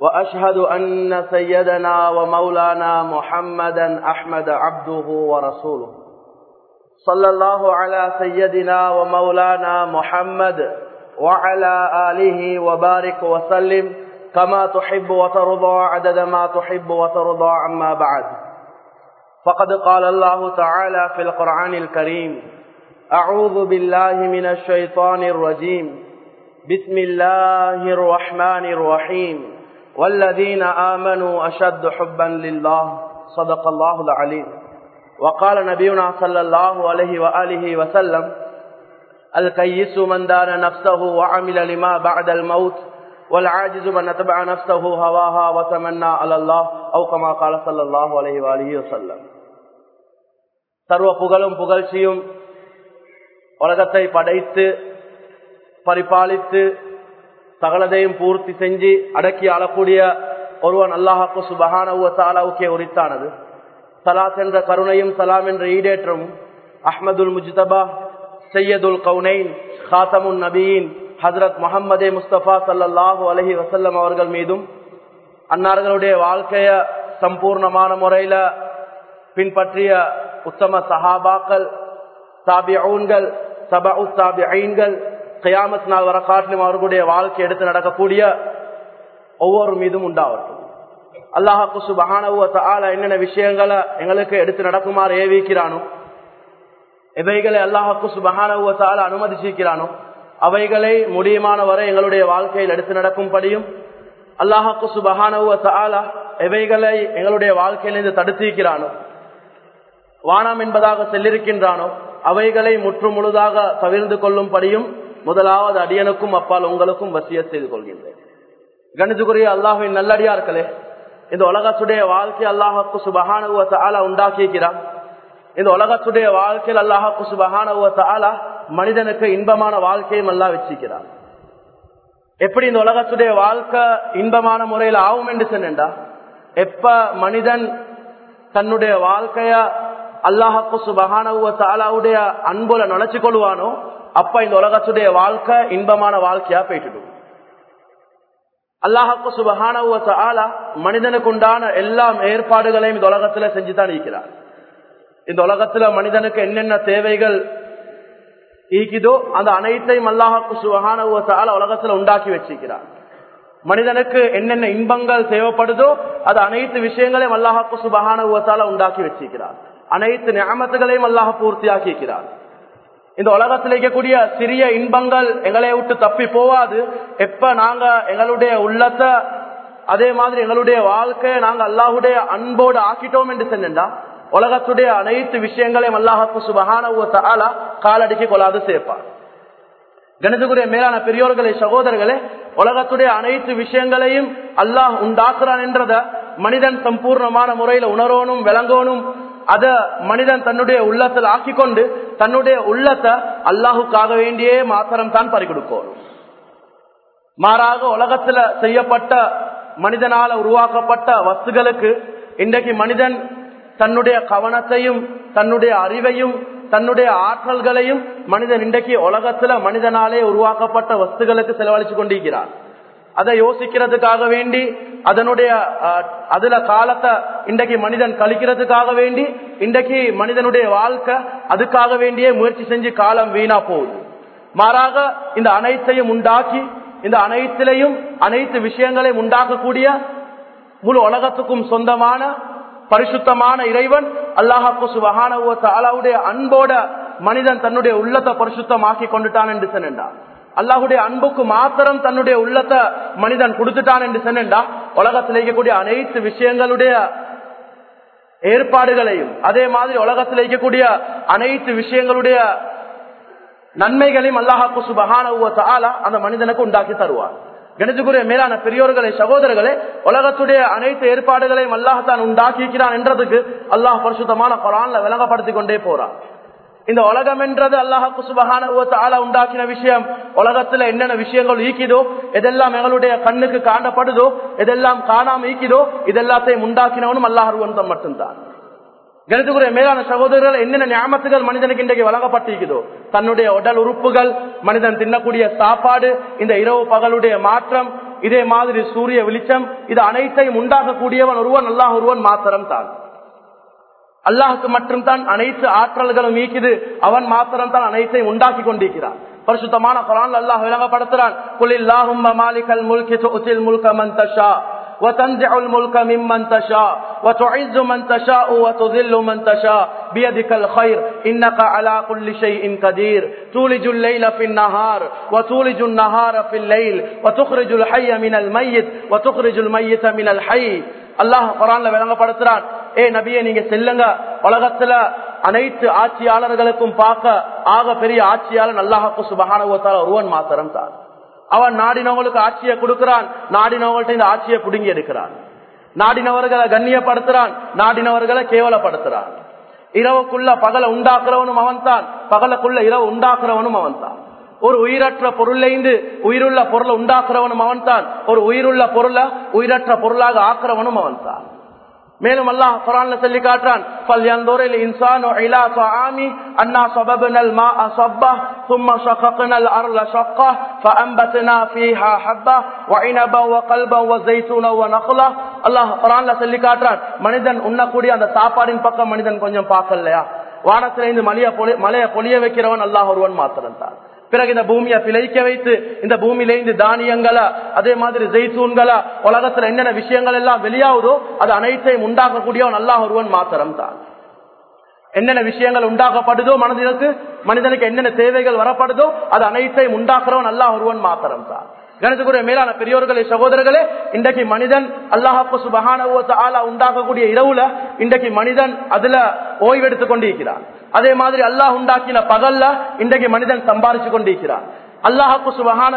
وأشهد أن سيدنا ومولانا محمدا أحمد عبده ورسوله. صلى الله على سيدنا ومولانا محمد وعلى آله وبارك وسلم كما تحب وترضى عدد ما تحب وترضى عما بعد. فقد قال الله تعالى في القرآن الكريم أعوذ بالله من الشيطان الرجيم. بسم الله الرحمن الرحيم. والذين آمنوا أشد حبا لله صدق الله العليم وقال نبينا صلى الله عليه وآله وسلم الكيس من دان نفسه وعمل لما بعد الموت والعاجز من اتبع نفسه هواها وتمنى على الله أو كما قال صلى الله عليه وآله وسلم சர்வ புகழும் புகழ்ச்சியும் உலகத்தை படைத்து பரிபாலித்து சகலதையும் பூர்த்தி செஞ்சு அடக்கி ஆளக்கூடிய ஒருவன் அல்லாஹாக்கு சுபஹானவுக்கே உரித்தானது. சலாத் என்ற கருணையும் சலாம் என்ற ஈடேற்றம் அஹ்மதுல் முஜ்தபா சையதுல் கவுனைன் ஹாத்தமுன் நபீன் ஹசரத் முகமதே முஸ்தபா சல்லாஹூ அலஹி வசல்லம் அவர்கள் மீதும் அன்னார்களுடைய வாழ்க்கைய சம்பூர்ணமான முறையில பின்பற்றிய உத்தம சஹாபாக்கள் சாபியூன்கள் சபா சாபி ஐன்கள் கயாமத் நாள் வர காட்டிலும் அவர்களுடைய வாழ்க்கை எடுத்து நடக்கக்கூடிய ஒவ்வொரு மீதும் உண்டாவட்டும் அல்லாஹாக்கு சுபஹானவ என்னென்ன விஷயங்களை எங்களுக்கு எடுத்து நடக்குமாறு ஏவிக்கிறானோ எவைகளை அல்லாஹாக்கு சுபஹானவ அனுமதிச்சிருக்கிறானோ அவைகளை முடியுமான வரை எங்களுடைய வாழ்க்கையில் எடுத்து நடக்கும்படியும் அல்லாஹாக்கு சுபஹானவ ஆலா எவைகளை எங்களுடைய வாழ்க்கையிலிருந்து தடுத்திருக்கிறானோ வானம் என்பதாக செல்லிருக்கின்றானோ? அவைகளை முற்று முழுதாக தவிர்ந்து கொள்ளும்படியும் முதலாவது அடியனுக்கும் அப்பால் உங்களுக்கும் வசிய செய்து கொள்கின்றேன். கணிதுக்குரிய அல்லாஹின் நல்லடியார்களே இந்த உலகத்துடைய வாழ்க்கை அல்லாஹாக்கு சுபகானுவத்த ஆலா உண்டாக்கியிருக்கிறான் இந்த உலகத்துடைய வாழ்க்கையில் அல்லாஹாக்கு சுபகானுவத்த ஆலா மனிதனுக்கு இன்பமான வாழ்க்கையும் அல்லா வச்சிருக்கிறான். எப்படி இந்த உலகத்துடைய வாழ்க்கை இன்பமான முறையில் ஆகும் என்று சொன்னா எப்ப மனிதன் தன்னுடைய வாழ்க்கைய அல்லாஹாக்கு சுபகானவுவத்த ஆலாவுடைய அன்புல நுழைச்சு கொள்வானோ அப்ப இந்த உலகத்துடைய வாழ்க்கை இன்பமான வாழ்க்கையா போயிட்டு அல்லாஹாக்கு சுபகானவுவத்த ஆலா மனிதனுக்கு உண்டான எல்லா ஏற்பாடுகளையும் இந்த உலகத்துல செஞ்சுதான் இருக்கிறார். இந்த உலகத்துல மனிதனுக்கு என்னென்ன தேவைகள் ஈக்குதோ அந்த அனைத்தையும் அல்லாஹாக்கு சுபகானவுவத்த ஆலா உலகத்துல உண்டாக்கி வச்சிருக்கிறார். மனிதனுக்கு என்னென்ன இன்பங்கள் தேவைப்படுதோ அது அனைத்து விஷயங்களையும் அல்லாஹாக்கு சுபகானவுவத்தால உண்டாக்கி வச்சிருக்கிறார். அனைத்து நியமத்துகளையும் அல்லாஹ் பூர்த்தியாக்கி இருக்கிறார் இந்த உலகத்தில் இருக்கக்கூடிய சிறிய இன்பங்கள் எங்களை விட்டு தப்பி போவாது. எப்ப நாங்க எங்களுடைய உள்ளத்தை அதே மாதிரி எங்களுடைய வாழ்க்கையை நாங்க அல்லாஹுடைய அன்போடு ஆக்கிட்டோம் என்று சொன்னா உலகத்துடைய அனைத்து விஷயங்களையும் அல்லாஹாக்கு சுபகான காலடிக்கு கொள்ளாது சேர்ப்பார் கணிதகுரிய மேலான பெரியோர்களே சகோதரர்களே உலகத்துடைய அனைத்து விஷயங்களையும் அல்லாஹ் உண்டாக்குறான் என்றத மனிதன் சம்பூர்ணமான முறையில உணரோனும் விளங்கோனும் அத மனிதன் தன்னுடைய உள்ளத்தில் ஆக்கி கொண்டு தன்னுடைய உள்ளத்தை அல்லாஹுக்காக வேண்டியே மாத்திரம் தான் பறிகொடுக்கணும் மாறாக உலகத்துல செய்யப்பட்ட மனிதனால உருவாக்கப்பட்ட வஸ்துகளுக்கு இன்றைக்கு மனிதன் தன்னுடைய கவனத்தையும் தன்னுடைய அறிவையும் தன்னுடைய ஆற்றல்களையும் மனிதன் இன்றைக்கு உலகத்துல மனிதனாலே உருவாக்கப்பட்ட வஸ்துகளுக்கு செலவழிச்சு கொண்டிருக்கிறார் அதை யோசிக்கிறதுக்காக வேண்டி அதனுடைய அதுல காலத்தை இன்றைக்கு மனிதன் கழிக்கிறதுக்காக வேண்டி இன்றைக்கு மனிதனுடைய வாழ்க்கை அதுக்காக வேண்டியே முயற்சி செஞ்சு காலம் வீணா போகுது. மாறாக இந்த அனைத்தையும் உண்டாக்கி இந்த அனைத்திலையும் அனைத்து விஷயங்களையும் உண்டாக்கக்கூடிய முழு உலகத்துக்கும் சொந்தமான பரிசுத்தமான இறைவன் அல்லாஹாக்கு சுபகானவுடைய அன்போட மனிதன் தன்னுடைய உள்ளத்தை பரிசுத்தமாக்கி கொண்டுட்டான் என்று சொன்னான் அல்லாஹுடைய அன்புக்கு மாத்திரம் தன்னுடைய உள்ளத்தை மனிதன் கொடுத்துட்டான் என்று சொன்னா உலகத்தில் இருக்கக்கூடிய அனைத்து விஷயங்களுடைய ஏற்பாடுகளையும் அதே மாதிரி உலகத்தில் இருக்கக்கூடிய அனைத்து விஷயங்களுடைய நன்மைகளையும் அல்லாஹாக்கு சுபகான அந்த மனிதனுக்கு உண்டாக்கி தருவார் கணித்துக்குரிய மேலான பெரியோர்களே சகோதரர்களே உலகத்துடைய அனைத்து ஏற்பாடுகளையும் அல்லாஹான் உண்டாக்கிக்கிறான் என்றதுக்கு அல்லாஹ் பரிசுத்தமான குரான்ல விளங்கப்படுத்திக் கொண்டே போறான். இந்த உலகம் என்றது அல்லாஹாக்கு சுபகான உண்டாக்கின விஷயம். உலகத்துல என்னென்ன விஷயங்கள் ஈக்கிதோ எதெல்லாம் எங்களுடைய கண்ணுக்கு காணப்படுதோ எதெல்லாம் காணாம ஈக்கிதோ இதெல்லாத்தையும் உண்டாக்கினவனும் அல்லாஹ் மட்டும்தான். கணித்துக்குரிய மேலான சகோதரர்கள் என்னென்ன ஞாபகத்துகள் மனிதனுக்கு இன்றைக்கு வழங்கப்பட்டிருக்குதோ தன்னுடைய உடல் உறுப்புகள் மனிதன் தின்னக்கூடிய சாப்பாடு இந்த இரவு பகலுடைய மாற்றம் இதே மாதிரி சூரிய வெளிச்சம் இது அனைத்தையும் உண்டாக்கக்கூடியவன் ஒருவன் அல்லாஹ் ஒருவன் மாத்திரம் தான் அல்லாஹுக்கு மட்டும் தான் அனைத்து ஆற்றல்களும் நீக்குது அவன் மாத்திரம் தான் அனைத்தையும் உண்டாக்கி கொண்டிருக்கிறான் பரிசுத்தமான குரான் அல்லாஹ் விளங்கப்படுத்துறான் குலில்லாஹும் மாலிகல் முல்கி துசில் முல்க மன் தஷா وتنزع الملك ممن تشاء وتعز من تشاء وتذل من تشاء بيدك الخير إنك على كل شيء قدير تولج الليل في النهار وتولج النهار في الليل وتخرج الحي من الميت وتخرج الميت من الحي அல்லாஹ் குரான்ல விளங்கப்படுத்துறான் ஏ நபியை நீங்க செல்லுங்க. உலகத்துல அனைத்து ஆட்சியாளர்களுக்கும் பார்க்க ஆக பெரிய ஆட்சியாளர் அல்லாஹாக்கு சுபகானவத்தால் ஒருவன் மாத்திரம் தான். அவன் நாடினவங்களுக்கு ஆட்சியை கொடுக்கிறான். நாடினவங்கள்ட்ட இந்த ஆட்சியை புடுங்கி எடுக்கிறான். நாடினவர்களை கண்ணியப்படுத்துறான். நாடினவர்களை கேவலப்படுத்துறான். இரவுக்குள்ள பகலை உண்டாக்குறவனும் அவன் தான். பகலுக்குள்ள இரவு உண்டாக்குறவனும் அவன் தான். ஒரு உயிரற்ற பொருளைந்து உயிருள்ள பொருளை உண்டாக்குறவனும் அவன் தான். ஒரு உயிருள்ள பொருளை உயிரற்ற பொருளாக ஆக்குறவனும் அவன் தான். மேலும் அல்லாஹ் குரான்ல சொல்லி காட்டுறான் فلينظر الانسان الى طعامه انا صببنا الماء صبا ثم شققنا الارض شقا فانبتنا فيها حبا وعنبا وقلبا وزيتونا ونخلا அல்லாஹ் குரான்ல சொல்லி காட்டுறான் மனிதன் உண்ணக்கூடிய அந்த சாப்பாடின் பக்கம் மனிதன் கொஞ்சம் பார்க்கலையா வானத்திலிருந்து மலைய மலைய பொழிய வைக்கிறவன் அல்லாஹ் ஒருவன் மாத்திரம் தான் பிறகு இந்த பூமியை பிழைக்க வைத்து இந்த பூமியில இருந்து தானியங்களா அதே மாதிரி ஜெய்தூன்களா உலகத்துல என்னென்ன விஷயங்கள் எல்லாம் வெளியாகுதோ அது அனைத்தையும் உண்டாக்கக்கூடியவன் நல்லா ஒருவன் மாத்திரம் தான் என்னென்ன விஷயங்கள் உண்டாக்கப்படுதோ மனதிற்கு மனிதனுக்கு என்னென்ன தேவைகள் வரப்படுதோ அது அனைத்தையும் உண்டாக்குறவன் அல்லாஹ் ஒருவன் மாத்திரம் தான் கணத்துக்குரிய மேலான பெரியோர்களே சகோதரர்களே இன்றைக்கு மனிதன் அல்லாஹாக்கு சுபகான ஆலா உண்டாக்கக்கூடிய இரவுல இன்றைக்கு மனிதன் அதுல ஓய்வெடுத்துக் கொண்டிருக்கிறான். அதே மாதிரி அல்லாஹ் உண்டாக்கின பகல்ல இன்றைக்கு மனிதன் சம்பாதிச்சு கொண்டிருக்கிறான். அல்லாஹாக்கு சுபகான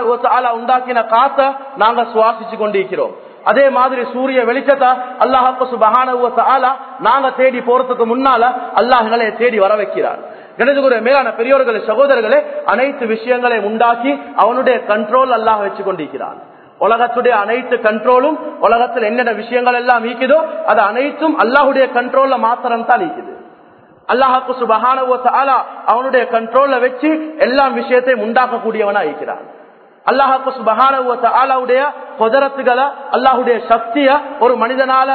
உண்டாக்கின காத்த நாங்க சுவாசிச்சு கொண்டிருக்கிறோம். அதே மாதிரி சூரிய வெளிச்சத்தை அல்லாஹாக்கு சுபகான ஆலா நாங்க தேடி போறதுக்கு முன்னால அல்லாஹ் எங்களை தேடி வர வைக்கிறார் கணிதகுர மேலான பெரியோர்களே சகோதரர்களே அனைத்து விஷயங்களை உண்டாக்கி அவனுடைய கண்ட்ரோல் அல்லாஹ் வச்சு கொண்டிருக்கிறான். உலகத்துடைய அனைத்து கண்ட்ரோலும் உலகத்தில் என்னென்ன விஷயங்கள் எல்லாம் ஈக்குதோ அது அனைத்தும் அல்லாஹுடைய கண்ட்ரோல்ல மாத்திரம் தான் ஈக்குது அல்லாஹாக்கு சுபகான அவனுடைய கண்ட்ரோல்ல வச்சு எல்லா விஷயத்தையும் உண்டாக்கக்கூடியவனா இருக்கிறான் அல்லாஹாக்கு சுபகான ஆலாவுடைய குதரத்துகளை அல்லாஹுடைய சக்திய ஒரு மனிதனால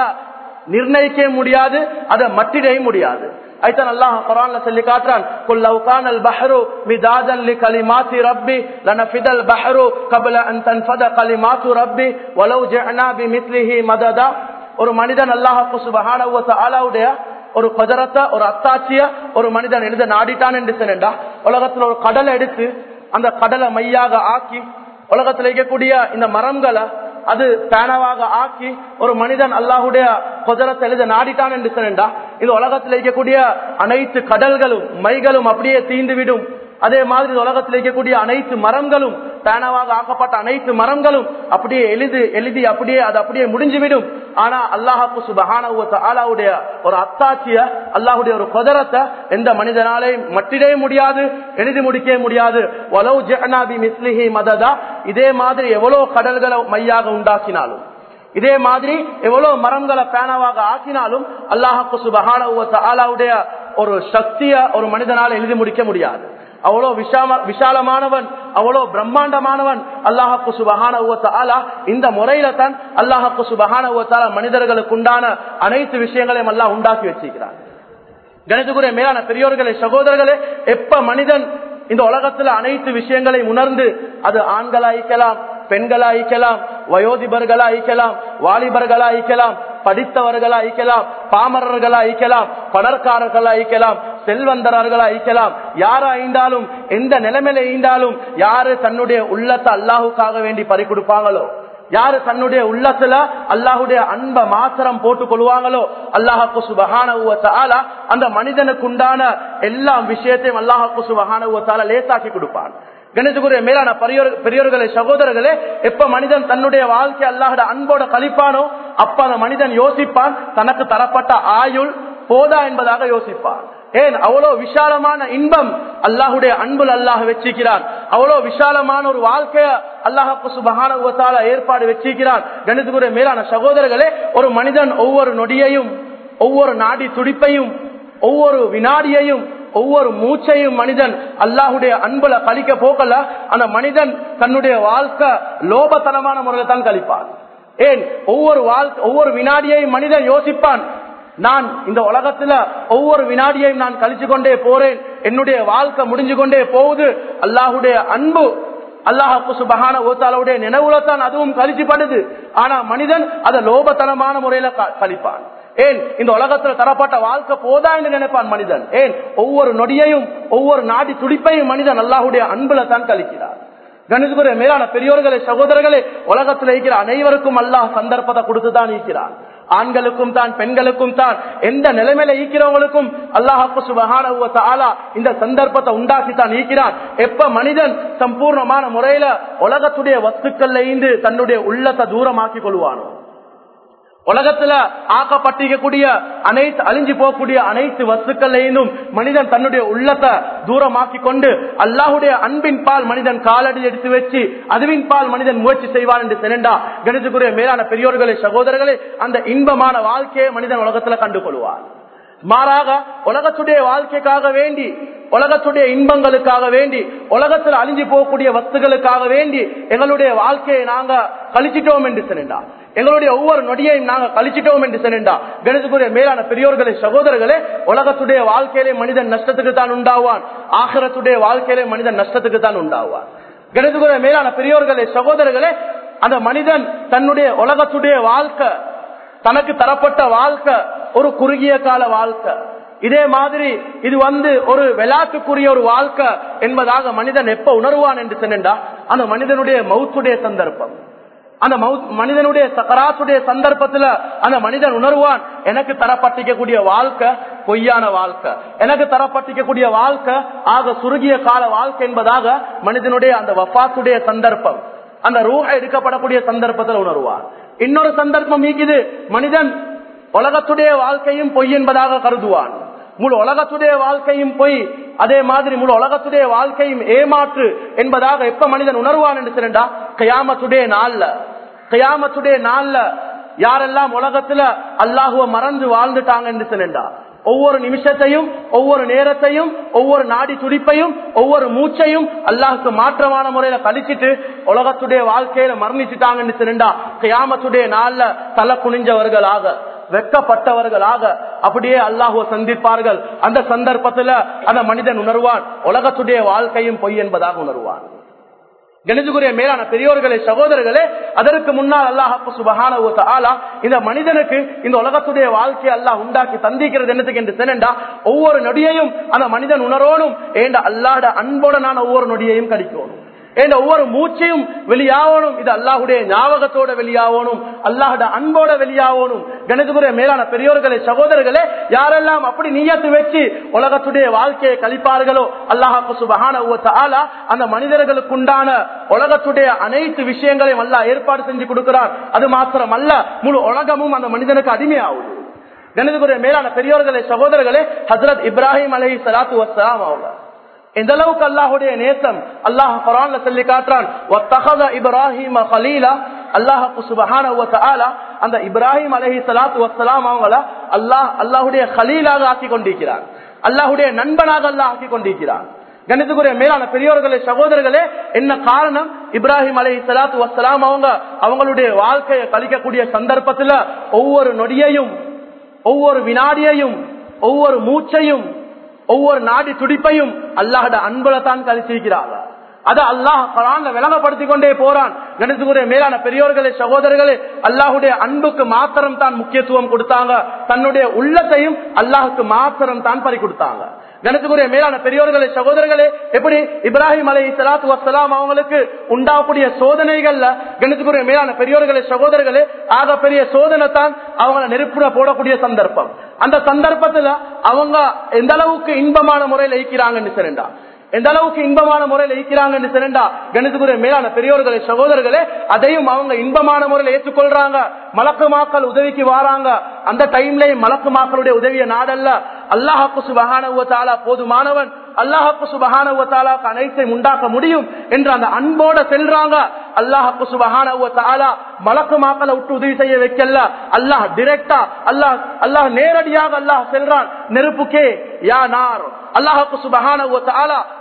நிர்ணயிக்க முடியாது அதை மட்டிடைய முடியாது. ஐத்தான் அல்லாஹ் குரான்ல சொல்லி காட்டுறான் குல் லவ் கான அல் பஹ்ரு மிதாதன் லி கலிமாத்தி ரப்பி லனஃபித அல் பஹ்ரு கப்ல அன் தன்ஃபத கலிமாத்து ரப்பி வலவ் ஜஅனா பிமித்லிஹி மததா. ஒரு மனிதன் அல்லாஹ் சுப்ஹானஹு வ தஆலாவுடைய ஒரு கொதரத்தை ஒரு அத்தாட்சிய ஒரு மனிதன் எழுத நாடிட்டான் என்று சொன்னா உலகத்துல ஒரு கடலை எடுத்து அந்த கடலை மையாக ஆக்கி உலகத்தில் இருக்கக்கூடிய இந்த மரங்களை அது பேனவாக ஆக்கி ஒரு மனிதன் அல்லாஹுடைய கொதரத்தை எழுத நாடிட்டான் என்று சொன்னா இது உலகத்தில் இருக்கக்கூடிய அனைத்து கடல்களும் மைகளும் அப்படியே தீந்துவிடும். அதே மாதிரி உலகத்தில் இருக்கக்கூடிய அனைத்து மரங்களும் பேனவாக ஆக்கப்பட்ட அனைத்து மரங்களும் அப்படியே எழுதி எழுதி அப்படியே அது அப்படியே முடிஞ்சுவிடும். ஆனா அல்லாஹாக்கு சுபஹான ஆலாவுடைய ஒரு அத்தாட்சிய அல்லாஹுடைய ஒரு குதரத்தை எந்த மனிதனாலே மட்டிடே முடியாது எழுதி முடிக்க முடியாது. வலவு ஜெகனாபி மிஸ்லிஹி மததா இதே மாதிரி எவ்வளவு கடல்களை மையாக உண்டாக்கினாலும் இதே மாதிரி எவ்வளவு மரங்களை பேனவாக ஆக்கினாலும் அல்லாஹாக்கு சுபஹான ஆலாவுடைய ஒரு சக்திய ஒரு மனிதனால எழுதி முடிக்க முடியாது. அவ்வளோ விஷாம விஷாலமானவன் அவ்வளோ பிரம்மாண்டமானவன். அல்லாஹப்பு சுபஹான இந்த முறையில தான் அல்லாஹப்பு சுபஹான மனிதர்களுக்கு உண்டான அனைத்து விஷயங்களையும் எல்லாம் உண்டாக்கி வச்சிருக்கிறார் கணிதகுரிய மேலான பெரியோர்களே சகோதரர்களே எப்ப மனிதன் இந்த உலகத்துல அனைத்து விஷயங்களையும் உணர்ந்து அது ஆண்களாய்க்கலாம் பெண்களாய்க்கலாம் வயோதிபர்களா ஐக்கலாம் வாலிபர்களா ஐக்கலாம் படித்தவர்களா ஐக்கலாம் பாமரர்களா ஐக்கலாம் பணக்காரர்களா ஐக்கலாம் செல்வந்தரர்களா ஐக்கலாம் யாரா ஐந்தாலும் எந்த நிலைமையில ஈந்தாலும் யாரு தன்னுடைய உள்ளத்தை அல்லாஹுக்காக வேண்டி பறி கொடுப்பாங்களோ யாரு தன்னுடைய உள்ளத்துல அல்லாஹுடைய அன்ப மாத்திரம் போட்டுக் கொள்வாங்களோ அல்லாஹாக்கு சுபகான அந்த மனிதனுக்கு உண்டான எல்லா விஷயத்தையும் அல்லாஹாக்கு சுபகான லேசாக்கி கொடுப்பான். கணேசகுரிய மேலான பெரியோர்களே சகோதரர்களே எப்ப மனிதன் தன்னுடைய வாழ்க்கை அல்லாஹோட அன்போட கழிப்பானோ அப்ப அந்த மனிதன் யோசிப்பான் தனக்கு தரப்பட்ட ஆயுள் போதா என்பதாக யோசிப்பான். ஏன்? அவ்வளவு விசாலமான இன்பம் அல்லாஹுடைய அன்புல் அல்லாஹ் வச்சிருக்கிறான் அவ்வளவு விசாலமான ஒரு வாழ்க்கைய அல்லாஹு சுபகான ஏற்பாடு வச்சிருக்கிறான் கணிதகுரிய மேலான சகோதரர்களே ஒரு மனிதன் ஒவ்வொரு நொடியையும் ஒவ்வொரு நாடி துடிப்பையும் ஒவ்வொரு வினாடியையும் ஒவ்வொரு மூச்சையும் மனிதன் அல்லாஹுடைய அன்புல கழிக்க போகல. அந்த மனிதன் தன்னுடைய வாழ்க்கை லோபத்தனமான முறையில் தான் கழிப்பான். ஏன்? ஒவ்வொரு வாழ்க்கை ஒவ்வொரு வினாடியையும் மனிதன் யோசிப்பான். நான் இந்த உலகத்துல ஒவ்வொரு வினாடியையும் நான் கழிச்சு கொண்டே போறேன். என்னுடைய வாழ்க்கை முடிஞ்சு கொண்டே போகுது. அல்லாஹுடைய அன்பு அல்லாஹு சுபகான ஓத்தாலுடைய நினைவுல தான் அதுவும் கழிச்சுப்படுது ஆனா மனிதன் அதை லோபத்தனமான முறையில கழிப்பான். ஏன் இந்த உலகத்துல தரப்பட்ட வாழ்க்கை போதா என்று நினைப்பான் மனிதன்? ஏன் ஒவ்வொரு நொடியையும் ஒவ்வொரு நாடி துடிப்பையும் மனிதன் அல்லாஹுடைய அன்புல தான் கழிக்கிறார். கணிதகுரிய மேலான பெரியோர்களே சகோதரர்களே உலகத்தில் இருக்கிற அனைவருக்கும் அல்லாஹ் சந்தர்ப்பத்தை கொடுத்துதான் இருக்கிறார். ஆண்களுக்கும் தான் பெண்களுக்கும் தான் எந்த நிலைமையில ஈக்கிறவங்களுக்கும் அல்லாஹப்பு சுபகான இந்த சந்தர்ப்பத்தை உண்டாக்கி தான் ஈக்கிறான் எப்ப மனிதன் சம்பூர்ணமான முறையில உலகத்துடைய வஸ்துக்கள்ல இருந்து தன்னுடைய உள்ளத்தை தூரமாக்கி கொள்வானோ? உலகத்துல ஆக்கப்பட்டிருக்கக்கூடிய அனைத்து அழிஞ்சு போகக்கூடிய அனைத்து வஸ்துக்களையும் மனிதன் தன்னுடைய உள்ளத்தை தூரமாக்கி கொண்டு அல்லாஹுடைய அன்பின் பால் மனிதன் காலடி எடுத்து வச்சு அதுவின் பால் மனிதன் முயற்சி செய்வார் என்று செனண்டா கணிதக்குரிய மேலான பெரியோர்களே சகோதரர்களே அந்த இன்பமான வாழ்க்கையை மனிதன் உலகத்துல கண்டு கொள்வார் மாறாக உலகத்துடைய வாழ்க்கைக்காக வேண்டி உலகத்துடைய இன்பங்களுக்காக வேண்டி உலகத்தில் அழிஞ்சு போகக்கூடிய வஸ்துகளுக்காக வேண்டி எங்களுடைய வாழ்க்கையை நாங்க கழிச்சிட்டோம் என்று சொன்னா எங்களுடைய ஒவ்வொரு நொடியையும் நாங்கள் கழிச்சிட்டோம் என்று சொன்னா கணிதக்குரிய மேலான பெரியோர்களே சகோதரர்களே உலகத்துடைய வாழ்க்கையிலே மனிதன் நஷ்டத்துக்கு தான் உண்டாவான். ஆகரத்துடைய வாழ்க்கையிலே மனிதன் நஷ்டத்துக்கு தான் உண்டாவான். கணிதக்குரிய மேலான பெரியோர்களே சகோதரர்களே அந்த மனிதன் தன்னுடைய உலகத்துடைய வாழ்க்கை தனக்கு தரப்பட்ட வாழ்க்கை ஒரு குறுகிய கால வாழ்க்கை. இதே மாதிரி இது வந்து ஒரு விளையாட்டுக்குரிய ஒரு வாழ்க்கை என்பதாக மனிதன் எப்ப உணர்வான் என்று சொன்னா அந்த மனிதனுடைய மவுத்துடைய சந்தர்ப்பம். அந்த மனிதனுடைய சக்கராத்துடைய சந்தர்ப்பத்துல அந்த மனிதன் உணர்வான் எனக்கு தரப்பட்டிக்கக்கூடிய வாழ்க்கை பொய்யான வாழ்க்கை. எனக்கு தரப்பட்டிக்கக்கூடிய வாழ்க்கை ஆக சுருகிய கால வாழ்க்கை என்பதாக மனிதனுடைய அந்த வஃத்துடைய சந்தர்ப்பம். அந்த ரூக எடுக்கப்படக்கூடிய சந்தர்ப்பத்தில் உணர்வான். இன்னொரு சந்தர்ப்பம் நீக்குது மனிதன் உலகத்துடைய வாழ்க்கையும் பொய் என்பதாக கருதுவான். முழு உலகத்துடைய வாழ்க்கையும் பொய் அதே மாதிரி முழு உலகத்துடைய வாழ்க்கையும் ஏமாற்று என்பதாக எப்ப மனிதன் உணர்வான் என்று சொன்னா கயாமத்துடைய நாள்ல. கயாமத்துடைய நாள்ல யாரெல்லாம் உலகத்துல அல்லாஹுவ மறந்து வாழ்ந்துட்டாங்க என்று ஒவ்வொரு நிமிஷத்தையும் ஒவ்வொரு நேரத்தையும் ஒவ்வொரு நாடி துடிப்பையும் ஒவ்வொரு மூச்சையும் அல்லாஹுக்கு மாற்றமான முறையில கழிச்சிட்டு உலகத்துடைய வாழ்க்கையில மரணிச்சுட்டாங்கன்னு சொல்லிண்டா கியாமத்துடைய நாள்ல தலை குனிஞ்சவர்களாக. வெக்கப்பட்டவர்களாக அப்படியே அல்லாஹுவ சந்திப்பார்கள். அந்த சந்தர்ப்பத்துல அந்த மனிதன் உணர்வான். உலகத்துடைய வாழ்க்கையும் பொய் என்பதாக உணர்வான். கணிதகுரிய மேலான பெரியோர்களே சகோதரர்களே அதற்கு முன்னால் அல்லாஹப்பு சுபகான ஆலா இந்த மனிதனுக்கு இந்த உலகத்துடைய வாழ்க்கையை அல்லாஹ் உண்டாக்கி சந்திக்கிறது என்னத்துக்கு என்று சொன்னா ஒவ்வொரு நொடியையும் அந்த மனிதன் உணரோனும். ஏண்ட அல்லாட அன்போட நான் ஒவ்வொரு நொடியையும் கடிக்கணும் ஏண்ட ஒவ்வொரு மூச்சையும் வெளியாகணும் இது அல்லாஹுடைய ஞாபகத்தோட வெளியாகணும் அல்லாஹோட அன்போட வெளியாகணும் கணக்குரிய மேலான பெரியோர்களே சகோதரர்களே யாரெல்லாம் அப்படி நீயத்து வச்சு உலகத்துடைய வாழ்க்கையை கழிப்பார்களோ அல்லாஹாக்கு சுபகான ஆலா அந்த மனிதர்களுக்கு உண்டான உலகத்துடைய அனைத்து விஷயங்களையும் அல்லாஹ் ஏற்பாடு செஞ்சு கொடுக்கிறார். அது மாத்திரம் அல்ல முழு உலகமும் அந்த மனிதனுக்கு அடிமையாகுது. கணக்குரிய மேலான பெரியோர்களே சகோதரர்களே ஹசரத் இப்ராஹிம் அலஹி சலாத்து வசலாம் அவங்க எந்த அளவுக்கு அல்லாஹுடைய நேசம் அல்லாஹ் குரான்ல சொல்லி காட்டுறான் இப்ராஹிம் ஹலீலா அல்லாஹு சுபஹான அந்த இப்ராஹிம் அலஹி சலாத்து வசலாம் அவங்கள அல்லாஹ் அல்லாஹுடைய ஹலீலாக ஆக்கி கொண்டிருக்கிறார். அல்லாஹுடைய நண்பனாக அல்லாஹ் ஆக்கி கொண்டிருக்கிறான் கணிதக்குரிய மேலான பெரியோர்களே சகோதரர்களே என்ன காரணம்? இப்ராஹிம் அலை சலாத்து வசலாம் அவங்க அவங்களுடைய வாழ்க்கையை கழிக்கக்கூடிய சந்தர்ப்பத்துல ஒவ்வொரு நொடியையும் ஒவ்வொரு வினாடியையும் ஒவ்வொரு மூச்சையும் ஒவ்வொரு நாடி துடிப்பையும் அல்லாஹட அன்புல தான் கழிச்சிருக்கிறார்கள். அதை அல்லாஹ் குரான்ல விளங்கப்படுத்திக் கொண்டே போறான். கணிதக்குரிய மேலான பெரியோர்களே சகோதரர்களே அல்லாஹுடைய அன்புக்கு மாத்திரம் தான் முக்கியத்துவம் கொடுத்தாங்க. தன்னுடைய உள்ளத்தையும் அல்லாஹுக்கு மாத்திரம் தான் பறி கொடுத்தாங்க. கணத்துக்குரிய மேலான பெரியோர்களே சகோதரர்களே எப்படி இப்ராஹிம் அலை சலாத்து வசலாம் அவங்களுக்கு உண்டாகக்கூடிய சோதனைகள்ல கணத்துக்குரிய மேலான பெரியோர்களே சகோதரர்களே ஆக பெரிய சோதனை தான் அவங்களை நெருப்புல போடக்கூடிய சந்தர்ப்பம். அந்த சந்தர்ப்பத்துல அவங்க எந்த அளவுக்கு இன்பமான முறையில் ஈக்கிறாங்கன்னு சொல்லிண்டா எந்த அளவுக்கு இன்பமான முறையில் இருக்கிறாங்கன்னு சிறண்டா கணிதகுரிய மேலான பெரியோர்களே சகோதரர்களே அதையும் அவங்க இன்பமான முறையில் ஏற்றுக்கொள்றாங்க. மலக்கு மாக்கள் உதவிக்கு வாராங்க. அந்த டைம்லயும் மலக்கு மாக்களுடைய உதவிய நாடல்ல அல்லாஹாக்கு சுபகான போதுமானவன். அல்லாஹாக்கு சுபகான அனைத்தையும் உண்டாக்க முடியும் என்று அந்த அன்போட செல்றாங்க. அல்லாஹாக்கு சுபகான மலக்கு மாக்களை விட்டு உதவி செய்ய வைக்கல. அல்லாஹ் டிரெக்டா அல்லாஹ் அல்லாஹ் நேரடியாக அல்லாஹ் செல்றான். நெருப்புக்கே யா நார். அல்லாஹாக்கு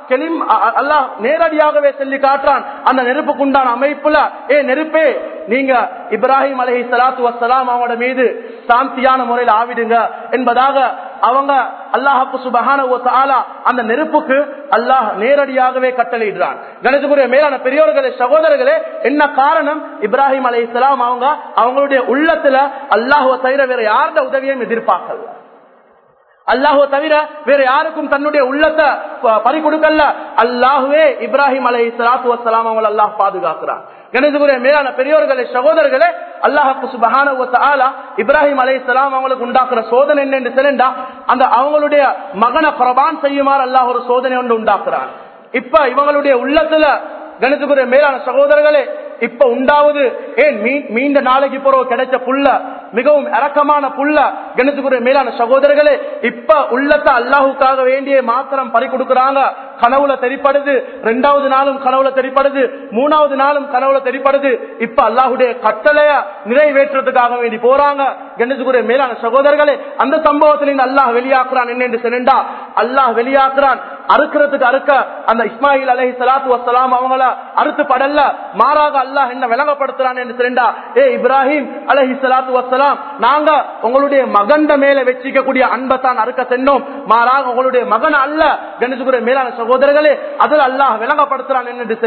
கெலிம் அல்லாஹ் நேரடியாகவே சொல்லி காட்டுறான். அந்த நெருப்புக்குண்டான அமைப்புல ஏ நெருப்பே நீங்க இப்ராஹிம் அலஹி சலாத்து வசலாம் அவங்களோட மீது சாந்தியான முறையில் ஆவிடுங்க என்பதாக அவங்க அல்லாஹப்பு சுபகான அந்த நெருப்புக்கு அல்லாஹ் நேரடியாகவே கட்டளையிடுறான் கணேசபுரிய மேலான பெரியோர்களே சகோதரர்களே என்ன காரணம்? இப்ராஹிம் அலி இஸ்லாம் அவங்க அவங்களுடைய உள்ளத்துல அல்லாஹுவ தவிர வேற யாரோட உதவியும் எதிர்பார்க்கல. அல்லாஹோ தவிர வேற யாருக்கும் தன்னுடைய உள்ளத்தை பறி கொடுக்கல அல்லாஹுவே இப்ராஹிம் அலை சலாத்து வசலாம் அவங்களை அல்லாஹ் பாதுகாக்கிறார். கணேசபுரிய மேலான பெரியோர்களே சகோதரர்களே அல்லாஹு சுபஹான இப்ராஹிம் அலை சலாம் அவங்களுக்கு உண்டாக்குற சோதனை என்னென்று தெரிந்தா அந்த அவங்களுடைய மகனை பிரபான் செய்யுமாறு அல்லாஹ் ஒரு சோதனை ஒன்று உண்டாக்குறான். இப்ப இவங்களுடைய உள்ளத்துல கணிதகுரிய மேலான சகோதரர்களே இப்ப உண்டாவது ஏன் மீண்ட நாளைக்கு பிறகு கிடைச்ச புல்ல மிகவும் இறக்கமான புல்ல கணித்துக்குரிய மேலான சகோதரர்களே இப்ப உள்ளத்தை அல்லாஹுக்காக வேண்டிய மாத்திரம் பறி கொடுக்கறாங்க. கனவுல தெரிப்படுது ரெண்டாவது நாளும் கனவுல தெரிப்படுது மூணாவது நாளும் கனவுல தெரிப்படுது இப்ப அல்லாஹுடைய கட்டளைய நிறைவேற்றுறதுக்காக வேண்டி போறாங்க. கணேசுக்குரிய மேலான சகோதரர்களே அந்த சம்பவத்திலிருந்து அல்லாஹ் வெளியாக்குறான். என்னென்று சொன்னா அல்லாஹ் வெளியாக்குறான். அறுக்கிறதுக்கு அறுக்க அந்த இஸ்மாயில் அலஹி சலாத்து வசலாம் அவங்கள அறுத்து படல்ல மாறாக அல்லாஹ் என்ன விளங்கப்படுத்துறான் என்று சொன்னா ஏ இப்ராஹிம் அலஹி சலாத்து வசலாம் நாங்க உங்களுடைய மகண்ட மேல வச்சிக்கக்கூடிய அன்பை தான் அறுக்க சென்றோம் மாறாக உங்களுடைய மகன் அல்ல. கணேசுக்குரிய மேலான சகோதரர்களே அதில் அல்லாஹ் விளங்கப்படுத்துறான் என்று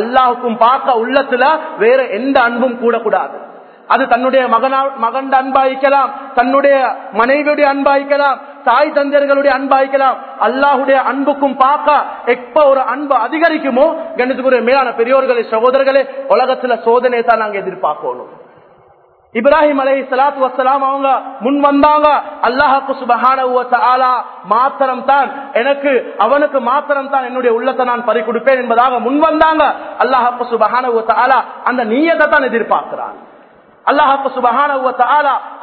அல்லாஹுக்கும் பார்க்க உள்ளத்துல வேற எந்த அன்பும் கூடக்கூடாது. அது தன்னுடைய மகனா மகன் அன்பாய்க்கலாம் தன்னுடைய மனைவியுடைய அன்பாய்க்கலாம் தாய் தந்தையர்களுடைய அன்பாய்க்கலாம் அல்லாஹுடைய அன்புக்கும் பார்க்க எப்ப ஒரு அன்பு அதிகரிக்குமோ கணித்துக்குரிய மேலான பெரியோர்களே சகோதரர்களே உலகத்துல சோதனை தான் நாங்க எதிர்பார்க்கணும். இப்ராஹிம் அலை சலாத்து வசலாம் அவங்க முன் வந்தாங்க. அல்லாஹாக்கு சுபஹான மாத்திரம் தான் எனக்கு அவனுக்கு மாத்திரம் தான் என்னுடைய உள்ளத்தை நான் பறி கொடுப்பேன் என்பதாக முன் வந்தாங்க. அல்லாஹாக்கு சுபஹான அந்த நீயத்தை தான் எதிர்பார்க்கிறான். அல்லாஹாக்கு சுபஹான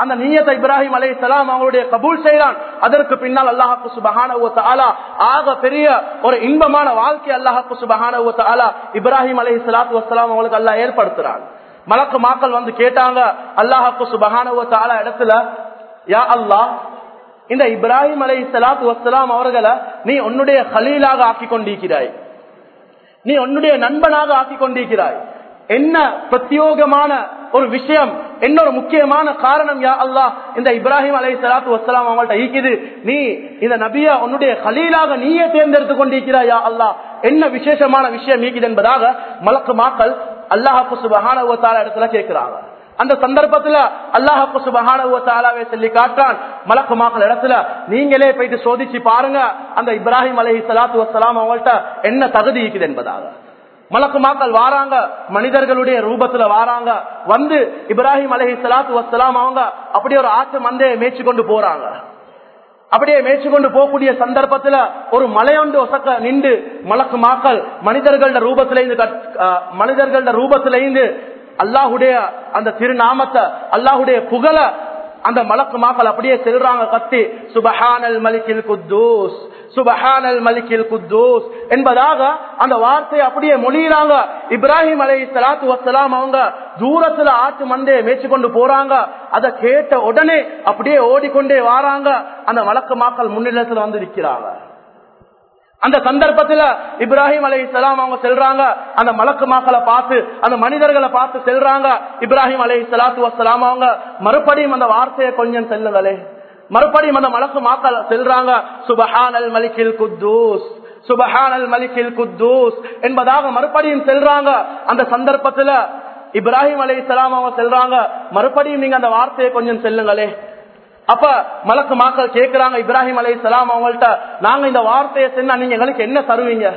அந்த நீயத்தை இப்ராஹிம் அலை சலாம் அவங்களுடைய கபூல் செய்யறான் அதற்கு பின்னால் அல்லாஹாக்கு சுபஹான ஆக பெரிய ஒரு இன்பமான வாழ்க்கை அல்லாஹாக்கு சுபஹான இப்ராஹிம் அலை சலாத்து வசலாம் அவங்களுக்கு அல்லாஹ் ஏற்படுத்துறான். மலக்கு மாக்கள் வந்து கேட்டாங்க அல்லாஹாக்கு சுபஹான இடத்துல யா அல்லாஹ் இந்த இப்ராஹிம் அலை சலாத்து வசலாம் அவர்களை நீ உன்னுடைய ஹலீலாக ஆக்கி கொண்டிருக்கிறாய் நீ உன்னுடைய நண்பனாக ஆக்கி கொண்டிருக்கிறாய் என்ன பிரத்யோகமான ஒரு விஷயம் என்ன ஒரு முக்கியமான காரணம் யா அல்லா இந்த இப்ராஹிம் அலை சலாத்து வசலாம் அவங்கள்ட்ட ஈக்குது நீ இந்த நபிய உன்னுடைய கலீலாக நீயே தேர்ந்தெடுத்து கொண்டிருக்கிறாய் யா அல்லா என்ன விசேஷமான விஷயம் ஈக்குது என்பதாக மலக்கு மாக்கள் அல்லாஹாக்கு சுபஹான இடத்துல கேட்கிறாங்க. அந்த சந்தர்ப்பத்துல அல்லாஹப்பு சுபஹானவே சொல்லி காட்டான் மலக்குமாக்கள் இடத்துல நீங்களே போயிட்டு சோதிச்சு பாருங்க அந்த இப்ராஹிம் அலஹி சலாத்து வசலாம் அவங்கள்ட்ட என்ன தகுதி இருக்குது என்பதாக. மலக்குமாக்கள் வாராங்க மனிதர்களுடைய ரூபத்துல வாராங்க வந்து இப்ராஹிம் அலஹி சலாத்து வசலாம் அவங்க அப்படி ஒரு ஆற்று மந்தையை மேய்ச்சி கொண்டு போறாங்க. அப்படியே மேய்ச்சு கொண்டு போகக்கூடிய சந்தர்ப்பத்துல ஒரு மலையொண்டு ஒசக்க நின்று மலக்கு மாக்கள் மனிதர்கள ரூபத்தில மனிதர்களோட மனிதர்கள ரூபத்தில அல்லாஹுடைய அந்த திருநாமத்தை அல்லாஹுடைய புகழ அந்த மலக்கு மாக்கள் அப்படியே செல்றாங்க கத்தி. சுபஹானல் மலிக்கில் குத்தூஸ். சுபஹானல் மலிக்கில் குத்தூஸ் என்பதாக அந்த வார்த்தையை அப்படியே மொழியிறாங்க இப்ராஹிம் அலை சலாத்து வசலாம் அவங்க தூரத்துல ஆட்டு மந்தையை மேய்ச்சி கொண்டு போறாங்க. அதை கேட்ட உடனே அப்படியே ஓடிக்கொண்டே வாராங்க. அந்த வழக்கு மாக்கள் முன்னிலத்துல வந்து நிற்கிறாங்க. அந்த சந்தர்ப்பத்துல இப்ராஹிம் அலை இஸ்லாம் அவங்க செல்றாங்க. அந்த மலக்கு மாக்களை பார்த்து அந்த மனிதர்களை பார்த்து செல்றாங்க. இப்ராஹிம் அலை சலாத்து வசலாம் அவங்க மறுபடியும் அந்த வார்த்தையை கொஞ்சம் செல்லுங்களே மறுபடியும் அந்த மலக்கு மாக்கள் செல்றாங்க. சுபஹான் அல் மலிக்கில் குத்தூஸ் சுபஹான் அல் மலிக்கில் குத்தூஸ் என்பதாக மறுபடியும் செல்றாங்க. அந்த சந்தர்ப்பத்துல இப்ராஹிம் அலை இஸ்லாம் அவங்க செல்றாங்க. மறுபடியும் நீங்க அந்த வார்த்தையை கொஞ்சம் செல்லுங்களே. அப்ப மலக்கு மாக்கள் கேட்கிறாங்க இப்ராஹிம் அலை சலாம் அவங்கள்ட்ட நாங்க இந்த வார்த்தையை சென்னா நீங்க எங்களுக்கு என்ன தருவீங்க?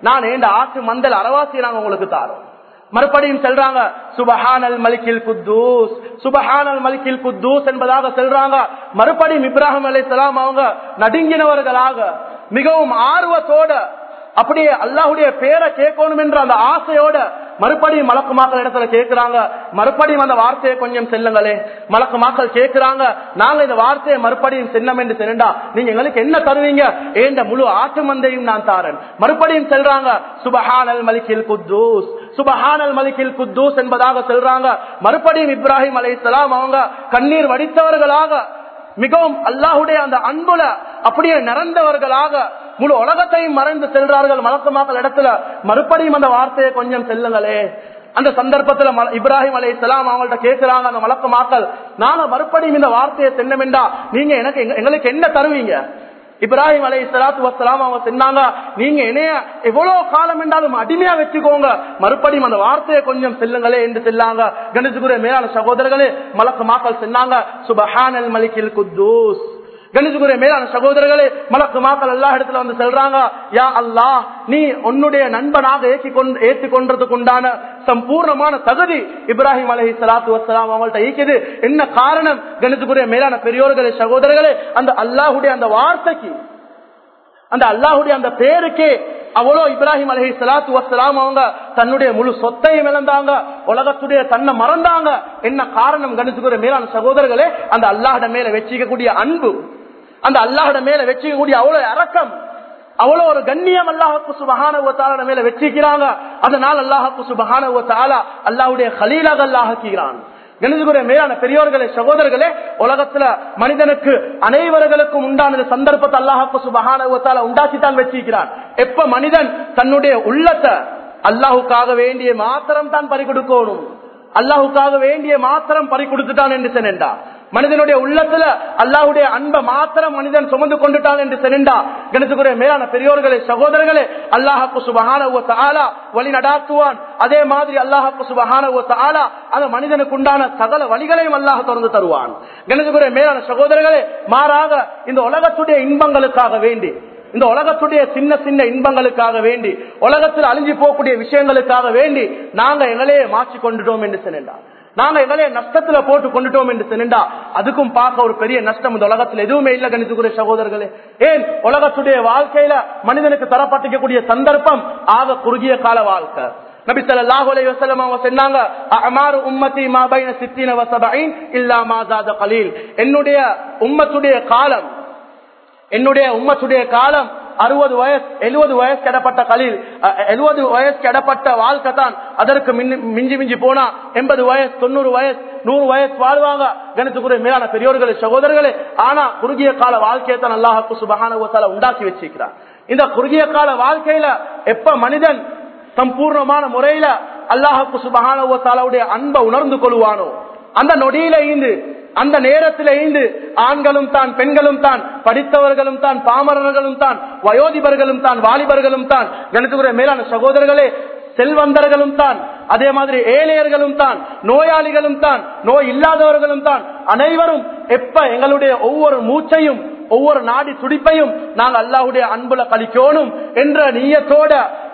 நான் இந்த ஆற்று மந்தல் அரவாசி நாங்க உங்களுக்கு தாரோம். மறுபடியும் செல்றாங்க சுபஹானல் மலிக்கில் குத்தூஸ். சுபஹானல் மலிக்கில் குத்தூஸ் என்பதாக செல்றாங்க. மறுபடியும் இப்ராஹிம் அலை சலாம் அவங்க நடுங்கினவர்களாக மிகவும் ஆர்வத்தோட அப்படியே அல்லாஹுடைய பேரை கேட்கணும் என்ற அந்த ஆசையோட மறுபடியும் மலக்குமாக்கள் இடத்துல கேட்கிறாங்க மறுபடியும் அந்த வார்த்தையை கொஞ்சம் செல்லுங்களே. மலக்குமாக்கள் கேட்கிறாங்க நாங்க இந்த வார்த்தையை மறுபடியும் செல்லம் என்று செல்லண்டா? நீங்க எங்களுக்கு என்ன தருவீங்க? ஏண்ட முழு ஆட்டு மந்தையும் நான் தாரன். மறுபடியும் செல்றாங்க சுபஹானல் மலிக்கில் குத்தூஸ். சுபஹானல் மலிக்கில் குத்தூஸ் என்பதாக செல்றாங்க. மறுபடியும் இப்ராஹிம் அலை அவங்க கண்ணீர் வடித்தவர்களாக மிகவும் அல்லாஹுடைய அந்த அன்புல அப்படியே நிறந்தவர்களாக முழு உலகத்தையும் மறைந்து செல்றார்கள் மலக்கமாக்கள் இடத்துல. மறுபடியும் அந்த வார்த்தையை கொஞ்சம் செல்லுங்களே. அந்த சந்தர்ப்பத்துல இப்ராஹிம் அலை இஸ்லாம் அவங்கள்ட்ட கேட்கிறாங்க அந்த மலக்கமாக்கள் நாங்க மறுபடியும் இந்த வார்த்தையை சென்னமெண்டா நீங்க எனக்கு எங்களுக்கு என்ன தருவீங்க? இப்ராஹிம் அலை சலாத்து வசலாம் அவங்க சொன்னாங்க நீங்க என்னைய எவ்வளவு காலம் என்றாலும் அடிமையா வச்சுக்கோங்க. மறுபடியும் அந்த வார்த்தையை கொஞ்சம் செல்லுங்களே என்று செல்லாங்க குரு மேலான சகோதரர்களே மலக்கு மாக்கள் சொன்னாங்க சுபஹானல் மலிக்கில் குத்தூஸ். கணிசுக்குரிய மேலான சகோதரர்களே மலக்கு மாக்கள் எல்லா இடத்துல வந்து செல்றாங்க யா அல்லாஹ் நீ உன்னுடைய நண்பனாக ஏற்றி கொண்டு ஏற்றி கொண்டதுக்கு உண்டான சம்பூர்ணமான தகுதி இப்ராஹிம் அலஹி சலாத்து வசலாம் அவங்கள்ட்ட ஈக்குது என்ன காரணம்? கணிசுக்குரிய மேலான பெரியோர்களே சகோதரர்களே அந்த அல்லாஹுடைய அந்த வார்த்தைக்கு அந்த அல்லாஹுடைய அந்த பேருக்கே அவ்வளோ இப்ராஹிம் அலஹி சலாத்து வசலாம் அவங்க தன்னுடைய முழு சொத்தையும் இழந்தாங்க உலகத்துடைய தன்னை மறந்தாங்க. என்ன காரணம்? கணிச்சுக்கிற மேலான சகோதரர்களே அந்த அல்லாஹிட மேல வச்சிக்கக்கூடிய அன்பு. அந்த அல்லாஹோட மேல வச்சிக்கக்கூடிய அவ்வளவு அரக்கம் அவ்வளவு ஒரு கண்ணியம் அல்லாஹுக்கு சுபகான மேல வச்சிருக்கிறாங்க அதனால் அல்லாஹுக்கு சுபகான அல்லாஹுடைய ஹலீலாக அல்லாஹுக்கிறான் கணிதகுரிய மேலான பெரியோர்களே சகோதரர்களே உலகத்துல மனிதனுக்கு அனைவர்களுக்கும் உண்டான சந்தர்ப்பத்தை அல்லாஹாக்கு சுபகான உண்டாக்கித்தான் வச்சிருக்கிறான் எப்ப மனிதன் தன்னுடைய உள்ளத்தை அல்லாஹுக்காக வேண்டிய மாத்திரம் தான் பறி கொடுக்கணும் அல்லாஹுக்காக வேண்டிய மாத்திரம் பறி கொடுத்துட்டான் என்று சென்றா மனிதனுடைய உள்ளத்துல அல்லாஹுடைய அன்பை மாத்திரம் மனிதன் சுமந்து கொண்டுட்டான் என்று தெரிந்தா கணிதகுரிய மேலான பெரியோர்களே சகோதரர்களே அல்லாஹாக்கு சுபகான வழி நடாத்துவான். அதே மாதிரி அல்லாஹாக்கு சுபகான அந்த மனிதனுக்கு உண்டான சகல வழிகளையும் அல்லாஹ் திறந்து தருவான். கணிதகுரிய மேலான சகோதரர்களே மாறாக இந்த உலகத்துடைய இன்பங்களுக்காக வேண்டி இந்த உலகத்துடைய சின்ன சின்ன இன்பங்களுக்காக வேண்டி உலகத்தில் அழிஞ்சு போகக்கூடிய விஷயங்களுக்காக வேண்டி நாங்க எங்களையே மாற்றி கொண்டுட்டோம் என்று சொன்னா நாங்க எங்களையே நஷ்டத்துல போட்டு கொண்டுட்டோம் என்று சொன்னா அதுக்கும் பார்க்க ஒரு பெரிய நஷ்டம் இந்த உலகத்துல எதுவுமே இல்ல கணித்துக்குரிய சகோதரர்களே. ஏன்? உலகத்துடைய வாழ்க்கையில மனிதனுக்கு தரப்பட்டிருக்கக்கூடிய சந்தர்ப்பம் ஆக குறுகிய கால வாழ்க்கை. நபி ஸல்லல்லாஹு அலைஹி வஸல்லம் அவங்க சொன்னாங்க அமாரு உம்மத்தி மா பைன 60 வ 70 இல்லா மா ஜாத கலீல். என்னுடைய உம்மத்துடைய காலம் என்னுடைய உம்மத்துடைய காலம் அறுபது வயசு எழுபது வயசு கிடப்பட்ட கலில் எழுபது வயசு கிடப்பட்ட வாழ்க்கை தான் அதற்கு மிஞ்சி மிஞ்சி போனா எண்பது வயசு தொண்ணூறு வயசு நூறு வயசு வாழ்வாங்க கணித்துக்குரிய மேலான பெரியோர்களே சகோதரர்களே ஆனா குறுகிய கால வாழ்க்கையை தான் அல்லாஹாக்கு சுபகான உண்டாக்கி வச்சிருக்கிறார். இந்த குறுகிய கால வாழ்க்கையில எப்ப மனிதன் சம்பூர்ணமான முறையில அல்லாஹாக்கு சுபகான அன்பை உணர்ந்து கொள்வானோ அந்த நொடியில இருந்து அந்த நேரத்தில் இருந்து ஆண்களும் தான் பெண்களும் தான் படித்தவர்களும் தான் பாமரர்களும் தான் வயோதிபர்களும் தான் வாலிபர்களும் தான் கணித்துக்குரிய மேலான சகோதரர்களே செல்வந்தர்களும் தான் அதே மாதிரி ஏழையர்களும் தான் நோயாளிகளும் தான் நோய் இல்லாதவர்களும் தான் அனைவரும் எப்ப எங்களுடைய ஒவ்வொரு மூச்சையும் ஒவ்வொரு நாடி துடிப்பையும் நாங்கள் அல்லாஹுடைய அன்புல கழிக்கணும் என்ற நீயத்தோட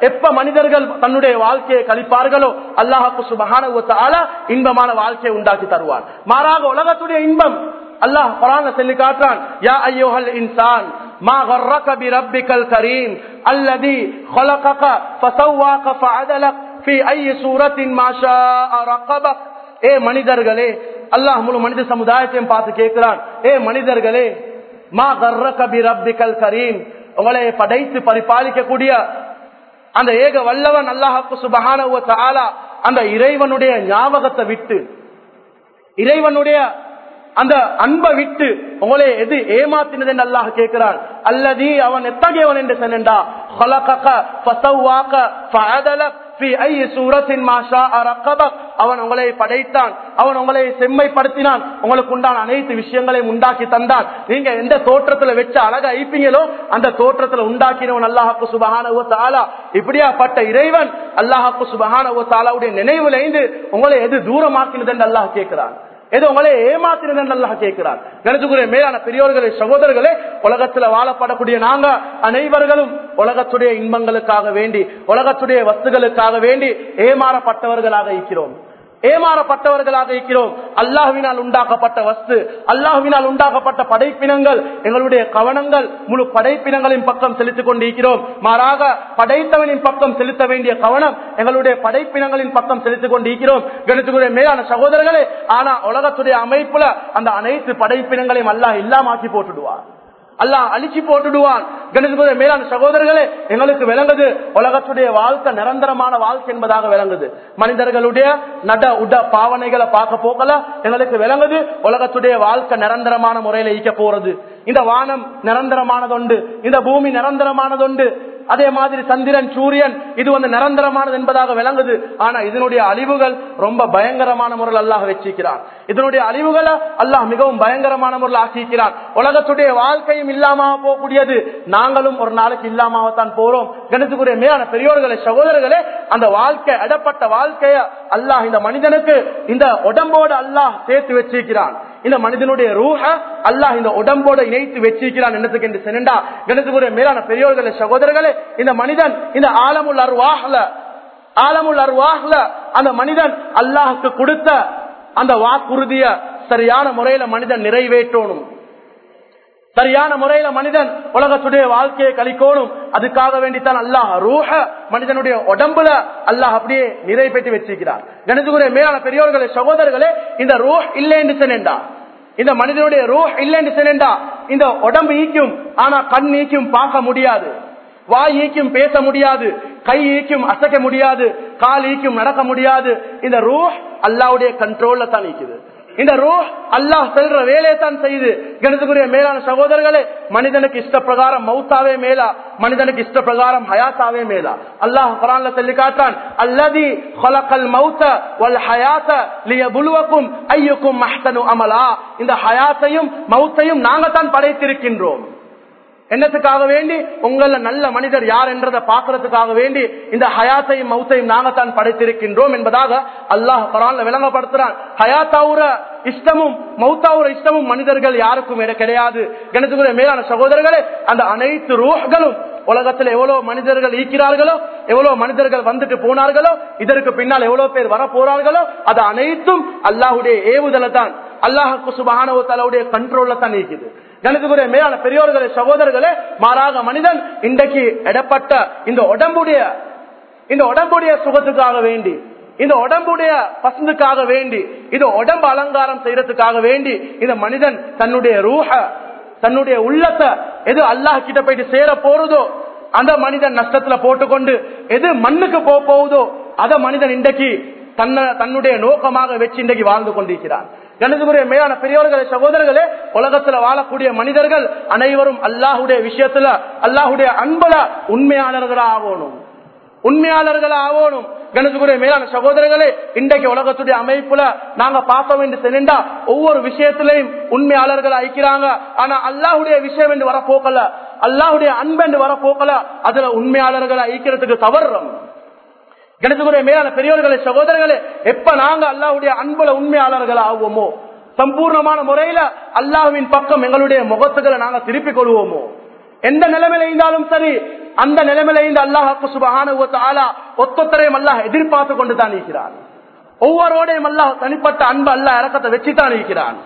எப்ப மனிதர்கள் தன்னுடைய வாழ்க்கையை கழிப்பார்களோ அல்லாஹாக்கு சுபகான இன்பமான வாழ்க்கையை உண்டாக்கி தருவான் மாறாக உலகத்துடைய இன்பம் அல்லாஹ் குரான சொல்லி காட்டுறான் யா ஐயோஹல் இன்சான் ما غرك بربك الكريم الذي خلقك فسواك فعدلك في اي سورة ما شاء رقبك ஏ மனிதர்களே அல்லாஹ் முழு மனித சமுதாயத்தையும் பார்த்து கேட்கிறான் ஏ மனிதர்களே மா கர்ரக பி கரீம். உங்களை படைத்து பரிபாலிக்கக்கூடிய அந்த ஏக வல்லவன் அல்லாஹப்பு சுபகான அந்த இறைவனுடைய ஞாபகத்தை விட்டு இறைவனுடைய அந்த அன்பை விட்டு உங்களை எது ஏமாத்தினது என்று அல்லாஹ் கேட்கிறான் அல்லது அவன் எத்தகையவன் என்று சொன்னா அவன் உங்களை படைத்தான். அவன் உங்களை செம்மைப்படுத்தினான். உங்களுக்கு உண்டான அனைத்து விஷயங்களையும் உண்டாக்கி தந்தான். நீங்க எந்த தோற்றத்துல வச்ச அழகா ஐப்பீங்களோ அந்த தோற்றத்துல உண்டாக்கினவன் அல்லாஹாக்கு சுபகான இப்படியாப்பட்ட இறைவன் அல்லாஹாக்கு சுபகான தாலாவுடைய நினைவுல இருந்து உங்களை எது தூரமாக்கினது என்று அல்லாஹ் கேட்கிறான். ஏதோ உங்களே ஏமாத்தினது நல்லா கேட்கிறார். கணிச்சுக்குரிய மேலான பெரியோர்களே சகோதரர்களே உலகத்துல வாழப்படக்கூடிய நாங்க அனைவர்களும் உலகத்துடைய இன்பங்களுக்காக வேண்டி உலகத்துடைய வஸ்துகளுக்காக வேண்டி ஏமாறப்பட்டவர்களாக இருக்கிறோம். ஏமாறப்பட்டவர்களாக இருக்கிறோம். அல்லாஹுவினால் உண்டாக்கப்பட்ட வஸ்து அல்லாஹுவினால் உண்டாக்கப்பட்ட படைப்பினங்கள் எங்களுடைய கவனங்கள் முழு படைப்பினங்களின் பக்கம் செலுத்திக் கொண்டிருக்கிறோம். மாறாக படைத்தவனின் பக்கம் செலுத்த வேண்டிய கவனம் எங்களுடைய படைப்பினங்களின் பக்கம் செலுத்திக் கொண்டிருக்கிறோம். கணித்துக்குரிய மேலான சகோதரர்களே ஆனா உலகத்துடைய அமைப்புல அந்த அனைத்து படைப்பினங்களையும் அல்லாஹ் இல்லாமாக்கி போட்டுடுவார் அல்லாஹ் அழிச்சு போட்டுடுவான். கணிதகுரிய மேலான சகோதரர்களே எங்களுக்கு விளங்குது. உலகத்துடைய வாழ்க்கை நிரந்தரமான வாழ்க்கை என்பதாக விளங்குது. மனிதர்களுடைய நட உட பாவனைகளை பார்க்க போகல. எங்களுக்கு விளங்குது உலகத்துடைய வாழ்க்கை நிரந்தரமான முறையில ஈக்க போறது. இந்த வானம் நிரந்தரமானதுண்டு இந்த பூமி நிரந்தரமானதுண்டு அதே மாதிரி சந்திரன் சூரியன் இது வந்து நிரந்தரமானது என்பதாக விளங்குது. ஆனா இதனுடைய அழிவுகள் ரொம்ப பயங்கரமான முறையில் அல்லாஹ் வச்சிருக்கிறான் இதனுடைய அழிவுகளை அல்லாஹ் மிகவும் பயங்கரமான முறையில் ஆக்கியிருக்கிறான் உலகத்துடைய வாழ்க்கையும் இல்லாம போகக்கூடியது. நாங்களும் ஒரு நாளைக்கு இல்லாமத்தான் போறோம். கணித்துக்குரிய மேலான பெரியோர்களே சகோதரர்களே அந்த வாழ்க்கை அடப்பட்ட வாழ்க்கைய அல்லாஹ் இந்த மனிதனுக்கு இந்த உடம்போடு அல்லாஹ் சேர்த்து வச்சிருக்கிறான் இந்த மனிதனுடைய ரூஹ அல்லாஹ் இந்த உடம்போடு இணைத்து வச்சிருக்கிறான். என்னத்துக்கு? என்று சென்றா கணத்துக்குரிய மேலான பெரியோர்களே சகோதரர்களே இந்த மனிதன் இந்த ஆலமுல் அருவாஹ்ல ஆலமுல் அருவாஹ்ல அந்த மனிதன் அல்லாஹுக்கு கொடுத்த அந்த வாக்குறுதிய சரியான முறையில மனிதன் நிறைவேற்றணும். சரியான முறையில மனிதன் உலகத்துடைய வாழ்க்கையை கழிக்கணும். அதுக்காக வேண்டித்தான் அல்லாஹ் ரூஹ மனிதனுடைய உடம்புல அல்லாஹ் அப்படியே நிறைவேற்றி வச்சிருக்கிறார். கணிதகுரிய மேலான பெரியோர்களே சகோதரர்களே இந்த ரூஹ் இல்லை என்று சொன்னேன்டா. இந்த மனிதனுடைய ரூஹ் இல்லை என்று சொன்னேன்டா. இந்த உடம்பு ஈக்கும் ஆனா கண் ஈக்கும் பார்க்க முடியாது. வாய் ஈக்கும் பேச முடியாது. கை ஈக்கும் அசைக்க முடியாது. கால் ஈக்கும் நடக்க முடியாது. இந்த ரூஹ் அல்லாவுடைய கண்ட்ரோல்ல தான் ஈக்குது. இந்த ரூ அல்லாஹ் செல்ற வேலையை தான் செய்து. கணிதக்குரிய மேலான சகோதரர்களே மனிதனுக்கு இஷ்ட பிரகாரம் மௌத்தாவே மேலா மனிதனுக்கு இஷ்ட பிரகாரம் ஹயாத்தாவே மேலா. அல்லாஹ் குரான்ல சொல்லி காட்டான் அல்லதி ஹலக்கல் மௌத்த வல் ஹயாத்த லியபுலுவக்கும் ஐயக்கும் மஹ்தனு அமலா. இந்த ஹயாத்தையும் மௌத்தையும் நாங்க தான் படைத்திருக்கின்றோம். என்னத்துக்காக வேண்டி? உங்கள நல்ல மனிதர் யார் என்றதை பார்க்கறதுக்காக வேண்டி இந்த ஹயாத்தையும் மௌத்தையும் நாங்கத்தான் படைத்திருக்கின்றோம் என்பதாக அல்லாஹ் குரான்ல விளங்கப்படுத்துறான். ஹயாத்தாவுற இஷ்டமும் மௌத்தாவுற இஷ்டமும் மனிதர்கள் யாருக்கும் கிடையாது. கணத்துக்குரிய மேலான சகோதரர்களே அந்த அனைத்து ரூஹ்களும் உலகத்தில் எவ்வளவு மனிதர்கள் ஈக்கிறார்களோ எவ்வளவு மனிதர்கள் வந்துட்டு போனார்களோ இதற்கு பின்னால் எவ்வளவு பேர் வர போறார்களோ அது அனைத்தும் அல்லாஹுடைய ஏவுதலை தான் அல்லாஹுக்கு சுபானவ தலாவுடைய கண்ட்ரோல்ல தான் இருக்குது. கணக்குரிய மேலான பெரியோர்களே சகோதரர்களே மாறாக மனிதன் இன்றைக்கு இடப்பட்ட இந்த உடம்புடைய இந்த உடம்புடைய சுகத்துக்காக வேண்டி இந்த உடம்புடைய பசந்துக்காக வேண்டி இந்த உடம்பு அலங்காரம் செய்யறதுக்காக வேண்டி இந்த மனிதன் தன்னுடைய ரூஹ தன்னுடைய உள்ளத்தை எது அல்லாஹ் கிட்ட போயிட்டு சேர போறதோ அந்த மனிதன் நஷ்டத்துல போட்டுக்கொண்டு எது மண்ணுக்கு போக போகுதோ அத மனிதன் இன்றைக்கு தன்னை தன்னுடைய நோக்கமாக வச்சு இன்றைக்கு வாழ்ந்து கொண்டிருக்கிறான். கணக்குரிய மேலான பெரியவர்களே சகோதரர்களே உலகத்துல வாழக்கூடிய மனிதர்கள் அனைவரும் அல்லாஹுடைய விஷயத்துல அல்லாஹுடைய அன்பல உண்மையாளர்களா ஆகணும் உண்மையாளர்களா ஆகணும் கணக்குரிய மேலான சகோதரர்களே இன்றைக்கு உலகத்துடைய அமைப்புல நாங்க பார்க்க என்று சென்றா ஒவ்வொரு விஷயத்திலையும் உண்மையாளர்கள் ஐக்கிறாங்க ஆனா அல்லாஹுடைய விஷயம் என்று வர போக்கல அல்லாஹுடைய அன்பு என்று வர போக்கல அதுல உண்மையாளர்களை ஐக்கிறதுக்கு தவறுறோம் கணிதகுரிய மேலான பெரியவர்களே சகோதரர்களே எப்ப நாங்க அல்லாவுடைய அன்புல உண்மையாளர்கள் ஆகுவோமோ சம்பூர்ணமான முறையில அல்லாஹுவின் பக்கம் எங்களுடைய முகத்துகளை நாங்க திருப்பிக் கொள்வோமோ? எந்த நிலைமையில இருந்தாலும் சரி அந்த நிலைமையில இருந்து அல்லாஹாக்கு சுபகான ஒத்தொத்தரையும் அல்லாஹ் எதிர்பார்த்து கொண்டு தான் இருக்கிறான். ஒவ்வொருடையும் அல்லாஹ் தனிப்பட்ட அன்பு அல்லாஹ் இறக்கத்தை வச்சுத்தான் இருக்கிறான்.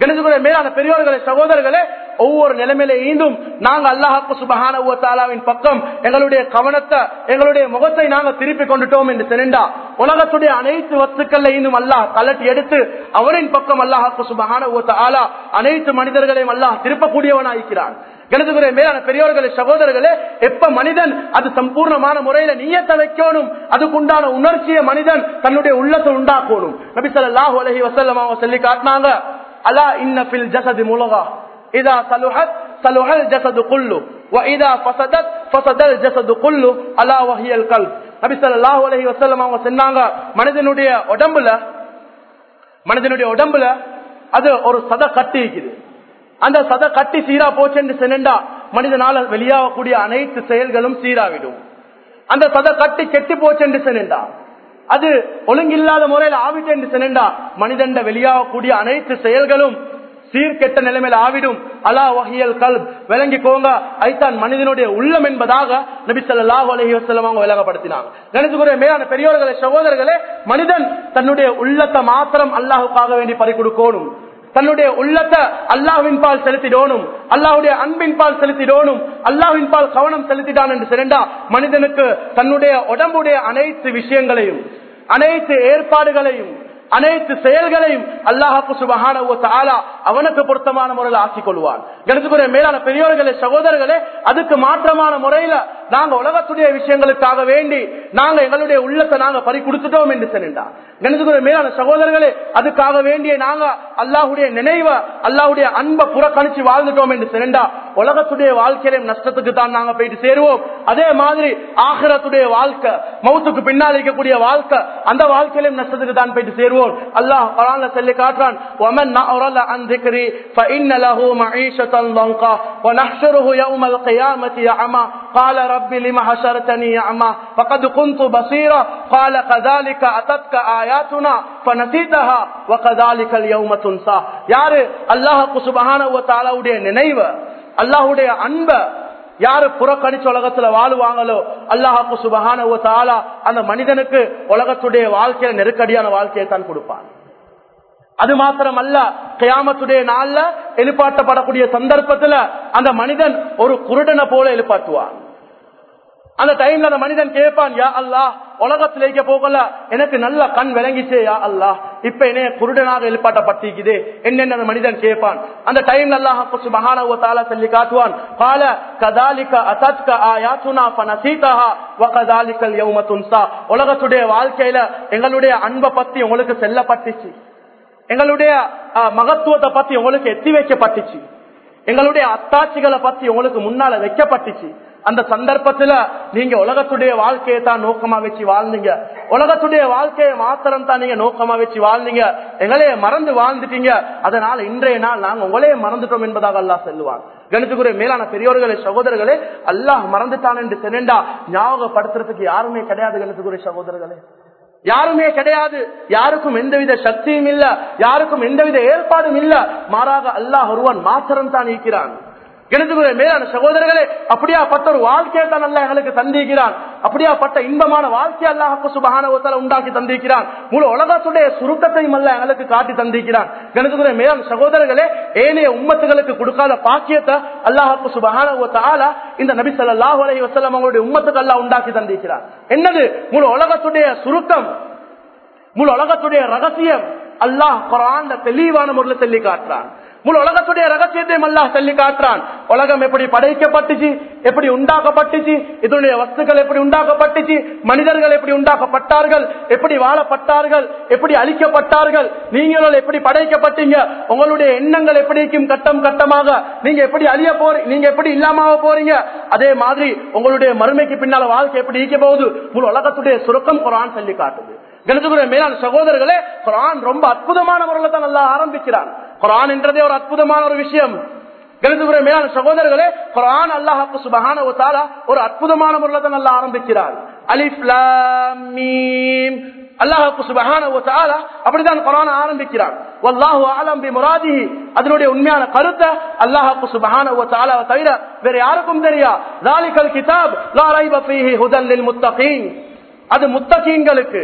கணிதகுரிய மேலான பெரியவர்களே சகோதரர்களே ஒவ்வொரு நிலைமையில ஈந்தும் நாங்க அல்லாஹாக்கு சுபகானவின் பக்கம் எங்களுடைய கவனத்தை எங்களுடைய முகத்தை நாங்க திருப்பி கொண்டுட்டோம் என்று தெரிந்தா உலகத்துடைய அனைத்து வஸ்துக்கள்ல ஈந்தும் அல்லாஹ் கலட்டி எடுத்து அவரின் பக்கம் அல்லாஹாக்கு சுபஹான ஆலா அனைத்து மனிதர்களையும் அல்லாஹ் திருப்பக்கூடியவனாயிருக்கிறான். கணிதத்துறை மேலான பெரியவர்களே சகோதரர்களே எப்ப மனிதன் அது சம்பூர்ணமான முறையில நீயத்தை வைக்கணும் அதுக்குண்டான உணர்ச்சியை மனிதன் தன்னுடைய உள்ளத்தை உண்டாக்கணும். நபி சொல்லாஹு அலஹி வசல்லம் சொல்லி காட்டினாங்க அலா இன்னபில் ஜசதி முலகா? இதா சலுஹத் சலுஹல் ஜசது குல்லு இதா பசதத் பசதல் ஜசது குல்லு அலா வஹியல் கல் நபி சல்லாஹூ அலஹி வசல்லம் அவங்க சொன்னாங்க மனிதனுடைய உடம்புல மனிதனுடைய உடம்புல அது ஒரு சத கட்டி இருக்குது. அந்த சத கட்டி சீரா போச்சுன்னு சென்னண்டா மனிதனால வெளியாகக்கூடிய அனைத்து செயல்களும் சீராவிடும். அந்த சத கட்டி கெட்டி போச்சு என்று சென்னண்டா அது ஒழுங்கில்லாத முறையில் ஆவிட்டு என்று சென்னண்டா மனிதண்ட வெளியாகக்கூடிய அனைத்து செயல்களும் சீர்கெட்ட நிலைமையில் ஆவிடும். அலா வகையல் கல் விளங்கிக்கோங்க. ஐத்தான் மனிதனுடைய உள்ளம் என்பதாக நபிசல்லாஹு அலஹி வசலம் அவங்க விளங்கப்படுத்தினாங்க. கணித்துக்குரிய மேலான பெரியோர்களே சகோதரர்களே மனிதன் தன்னுடைய உள்ளத்தை மாத்திரம் அல்லாஹுக்காக வேண்டி பறி கொடுக்கணும் தன்னுடைய உள்ளத்தை அல்லாஹ்வின் பால் செலுத்திடணும். அல்லாஹுடைய அன்பின் பால் செலுத்திடணும். அல்லாஹ்வின் பால் கவனம் செலுத்திட்டான் என்று சிறண்டா மனிதனுக்கு தன்னுடைய உடம்புடைய அனைத்து விஷயங்களையும் அனைத்து ஏற்பாடுகளையும் அனைத்து செயல்களையும் அல்லாஹாக்கு சுபகான அவனுக்கு பொருத்தமான முறையில் ஆக்கிக் கொள்வான் கணித்துக்குரிய மேலான பெரியோர்களே சகோதரர்களே அதுக்கு மாற்றமான முறையில நாங்க உலகத்துடைய விஷயங்களுக்காக வேண்டி நாங்க எங்களுடைய உள்ளத்தை நாங்க பறி கொடுத்துட்டோம் என்று சொன்னா கணித்துக்குரிய மேலான சகோதரர்களே அதுக்காக வேண்டிய நாங்க அல்லாஹுடைய நினைவை அல்லாஹுடைய அன்பை புறக்கணிச்சு வாழ்ந்துட்டோம் என்று சொன்னா உலகத்துடைய வாழ்க்கையிலும் நஷ்டத்துக்கு தான் நாங்க போயிட்டு சேருவோம். அதே மாதிரி ஆகிரத்துடைய வாழ்க்கை மௌத்துக்கு பின்னால் இருக்கக்கூடிய வாழ்க்கை அந்த வாழ்க்கையிலும் நஷ்டத்துக்கு தான் போயிட்டு சேருவோம். அல்லாஹ் குரான்ல சொல்லி காட்டுறான் ومن أعرض عن ذكري فإن له معيشة ضنكا ونحشره يوم القيامة يعمى قال رب لم حشرتني يعمى فقد كنت بصيرا قال كذلك أتتك آياتنا فنسيتها وكذلك اليوم تنسى யாரு அல்லாஹ் சுப்ஹானஹு வ தஆலாவுடைய நினைவு அல்லாஹ்வுடைய அன்பை யாரு புறக்கணிச்ச உலகத்துல வாழ்வாங்களோ அல்லாஹாக்கு சுபகான அந்த மனிதனுக்கு உலகத்துடைய வாழ்க்கையில நெருக்கடியான வாழ்க்கையை தான் கொடுப்பான். அது மாத்திரம் அல்ல கியாமத்துடைய நாள்ல எழுப்பாட்டப்படக்கூடிய சந்தர்ப்பத்துல அந்த மனிதன் ஒரு குருடனை போல எழுப்பாட்டுவான். அந்த டைம்ல அந்த மனிதன் கேட்பான் யா அல்லா உலகத்திலேக்க போகல. எனக்கு நல்ல கண் விளங்கிச்சே யா அல்லா இப்ப என்ன குருடனாக எழுப்பாட்டப்பட்டிருக்குது. என்னென்ன அந்த மனிதன் கேட்பான் அந்த டைம்ல அல்லாஹ் மகானவத்தால சொல்லி காட்டுவான் கால கதாலிக்க அசத்க ஆயாத்துனா பனசீதஹா வகதாலிக்கல் யௌமத்துன்சா உலகத்துடைய வாழ்க்கையில எங்களுடைய அன்பை பத்தி உங்களுக்கு செல்லப்பட்டுச்சு. எங்களுடைய மகத்துவத்தை பத்தி உங்களுக்கு எத்தி வைக்கப்பட்டுச்சு. எங்களுடைய அத்தாட்சிகளை பத்தி உங்களுக்கு முன்னால வைக்கப்பட்டுச்சு. அந்த சந்தர்ப்பத்துல நீங்க உலகத்துடைய வாழ்க்கையை தான் நோக்கமா வச்சு வாழ்ந்தீங்க. உலகத்துடைய வாழ்க்கையை மாத்திரம் தான் நீங்க நோக்கமா வச்சு வாழ்ந்தீங்க. எங்களையே மறந்து வாழ்ந்துட்டீங்க. அதனால இன்றைய நாள் நாங்க உங்களையே மறந்துட்டோம் என்பதாக அல்லாஹ் சொல்லுவாங்க கணித்துக்குரிய மேலான பெரியோர்களே சகோதரர்களே அல்லாஹ் மறந்துட்டான் என்று செனண்டா ஞாபகப்படுத்துறதுக்கு யாருமே கிடையாது கணித்துக்குரிய சகோதரர்களே. யாருமே கிடையாது. யாருக்கும் எந்தவித சக்தியும் இல்ல. யாருக்கும் எந்தவித ஏற்பாடும் இல்ல. மாறாக அல்லாஹ் ஒருவன் மாத்திரம் தான் இருக்கிறான். கிணத்துக்குரிய மேலான சகோதரர்களே அப்படியாப்பட்ட ஒரு வாழ்க்கையை தான் அல்ல எங்களுக்கு தந்திருக்கிறான். அப்படியாப்பட்ட இன்பமான வாழ்க்கை அல்லாஹ் சுபகான உண்டாக்கி தந்திருக்கிறான். முழு உலகத்துடைய சுருக்கத்தையும் அல்ல எங்களுக்கு காட்டி தந்திருக்கிறான். கிணத்துக்குரிய மேலான சகோதரர்களே ஏனைய உம்மத்துகளுக்கு கொடுக்காத பாக்கியத்தை அல்லாஹாக்கு சுபகான இந்த நபி சொல்லாஹு அலி வசலம் அவங்களுடைய உம்மத்துக்கு அல்லா உண்டாக்கி தந்திருக்கிறான் என்னது? முழு உலகத்துடைய சுருக்கம் முழு உலகத்துடைய ரகசியம் அல்லாஹ் குரான் தெளிவான முறையில் சொல்லி காட்டுறான். முழு உலகத்துடைய ரகசியத்தையும் அல்லாஹ் சொல்லி காட்டுறான். உலகம் எப்படி படைக்கப்பட்டுச்சு எப்படி உண்டாக்கப்பட்டுச்சு இதனுடைய வஸ்துக்கள் எப்படி உண்டாக்கப்பட்டுச்சு மனிதர்கள் எப்படி உண்டாக்கப்பட்டார்கள் எப்படி வாழப்பட்டார்கள் எப்படி அழிக்கப்பட்டார்கள் நீங்களும் எப்படி படைக்கப்பட்டீங்க உங்களுடைய எண்ணங்கள் எப்படி இருக்கும் கட்டம் கட்டமாக நீங்க எப்படி அழிய போறீங்க நீங்க எப்படி இல்லாம போறீங்க அதே மாதிரி உங்களுடைய மறுமைக்கு பின்னால வாழ்க்கை எப்படி இருக்க போகுது முழு உலகத்துடைய சுருக்கம் குரான் சொல்லி காட்டுது. கணிதகுரிய மேலான சகோதரர்களே குரான் ரொம்ப அற்புதமான முறையில் தான் நல்லா ஆரம்பிக்கிறான். குரான் என்றதே ஒரு அற்புதமான ஒரு விஷயம். கணிதபுர மேலான சகோதரர்களே குரான் அல்லாஹாக்கு சுபகான ஒரு அற்புதமான முறையில் தான் நல்லா ஆரம்பிக்கிறார். அலிஃப்லாமீம் அல்லாஹாக்கு சுபகான அப்படிதான் குரான் ஆரம்பிக்கிறான் வல்லாஹு ஆலம் பி முராதிஹி அதனுடைய உண்மையான கருத்தை அல்லாஹாக்கு சுபகான தவிர வேற யாருக்கும் தெரியா? தாலிகல் கிதாப் லா ரைப ஃபீஹி ஹுதன் லில் முத்தகீன். அது முத்தகீன்களுக்கு.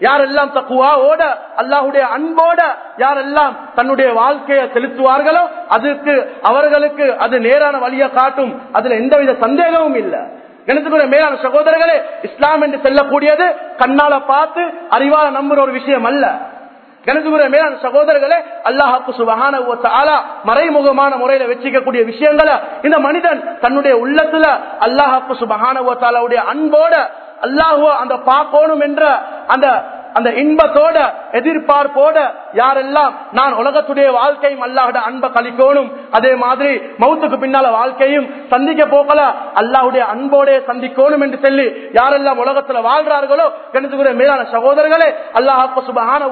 யாரெல்லாம் தக்குவாவோட அல்லாஹுடைய அன்போட யாரெல்லாம் தன்னுடைய வாழ்க்கையை செலுத்துவார்களோ அதுக்கு அவர்களுக்கு அது நேரான வழியை காட்டும். அதுல எந்தவித சந்தேகமும் இல்லை. எனக்கு மேலான சகோதரர்களே இஸ்லாம் என்று செல்லக்கூடியது கண்ணால பார்த்து அறிவால நம்புற ஒரு விஷயம் அல்ல. கணக்குமுறை மேலான சகோதரர்களே அல்லாஹாக்கு சுபகான மறைமுகமான முறையில வச்சுக்கக்கூடிய விஷயங்களை இந்த மனிதன் தன்னுடைய உள்ளத்துல அல்லாஹாக்கு சுபகான அன்போட அல்லாஹோ அந்த பார்க்கணும் என்ற அந்த அந்த இன்பத்தோட எதிர்பார்ப்போட யாரெல்லாம் நான் உலகத்துடைய வாழ்க்கையும் அல்லாஹோட அன்பை கழிக்கணும் அதே மாதிரி மௌத்துக்கு பின்னால வாழ்க்கையும் சந்திக்க போகல அல்லாஹுடைய அன்போட சந்திக்கணும் என்று சொல்லி யாரெல்லாம் உலகத்துல வாழ்றார்களோ கணித்துக்குரிய மேலான சகோதரர்களே அல்லாஹ் சுபகான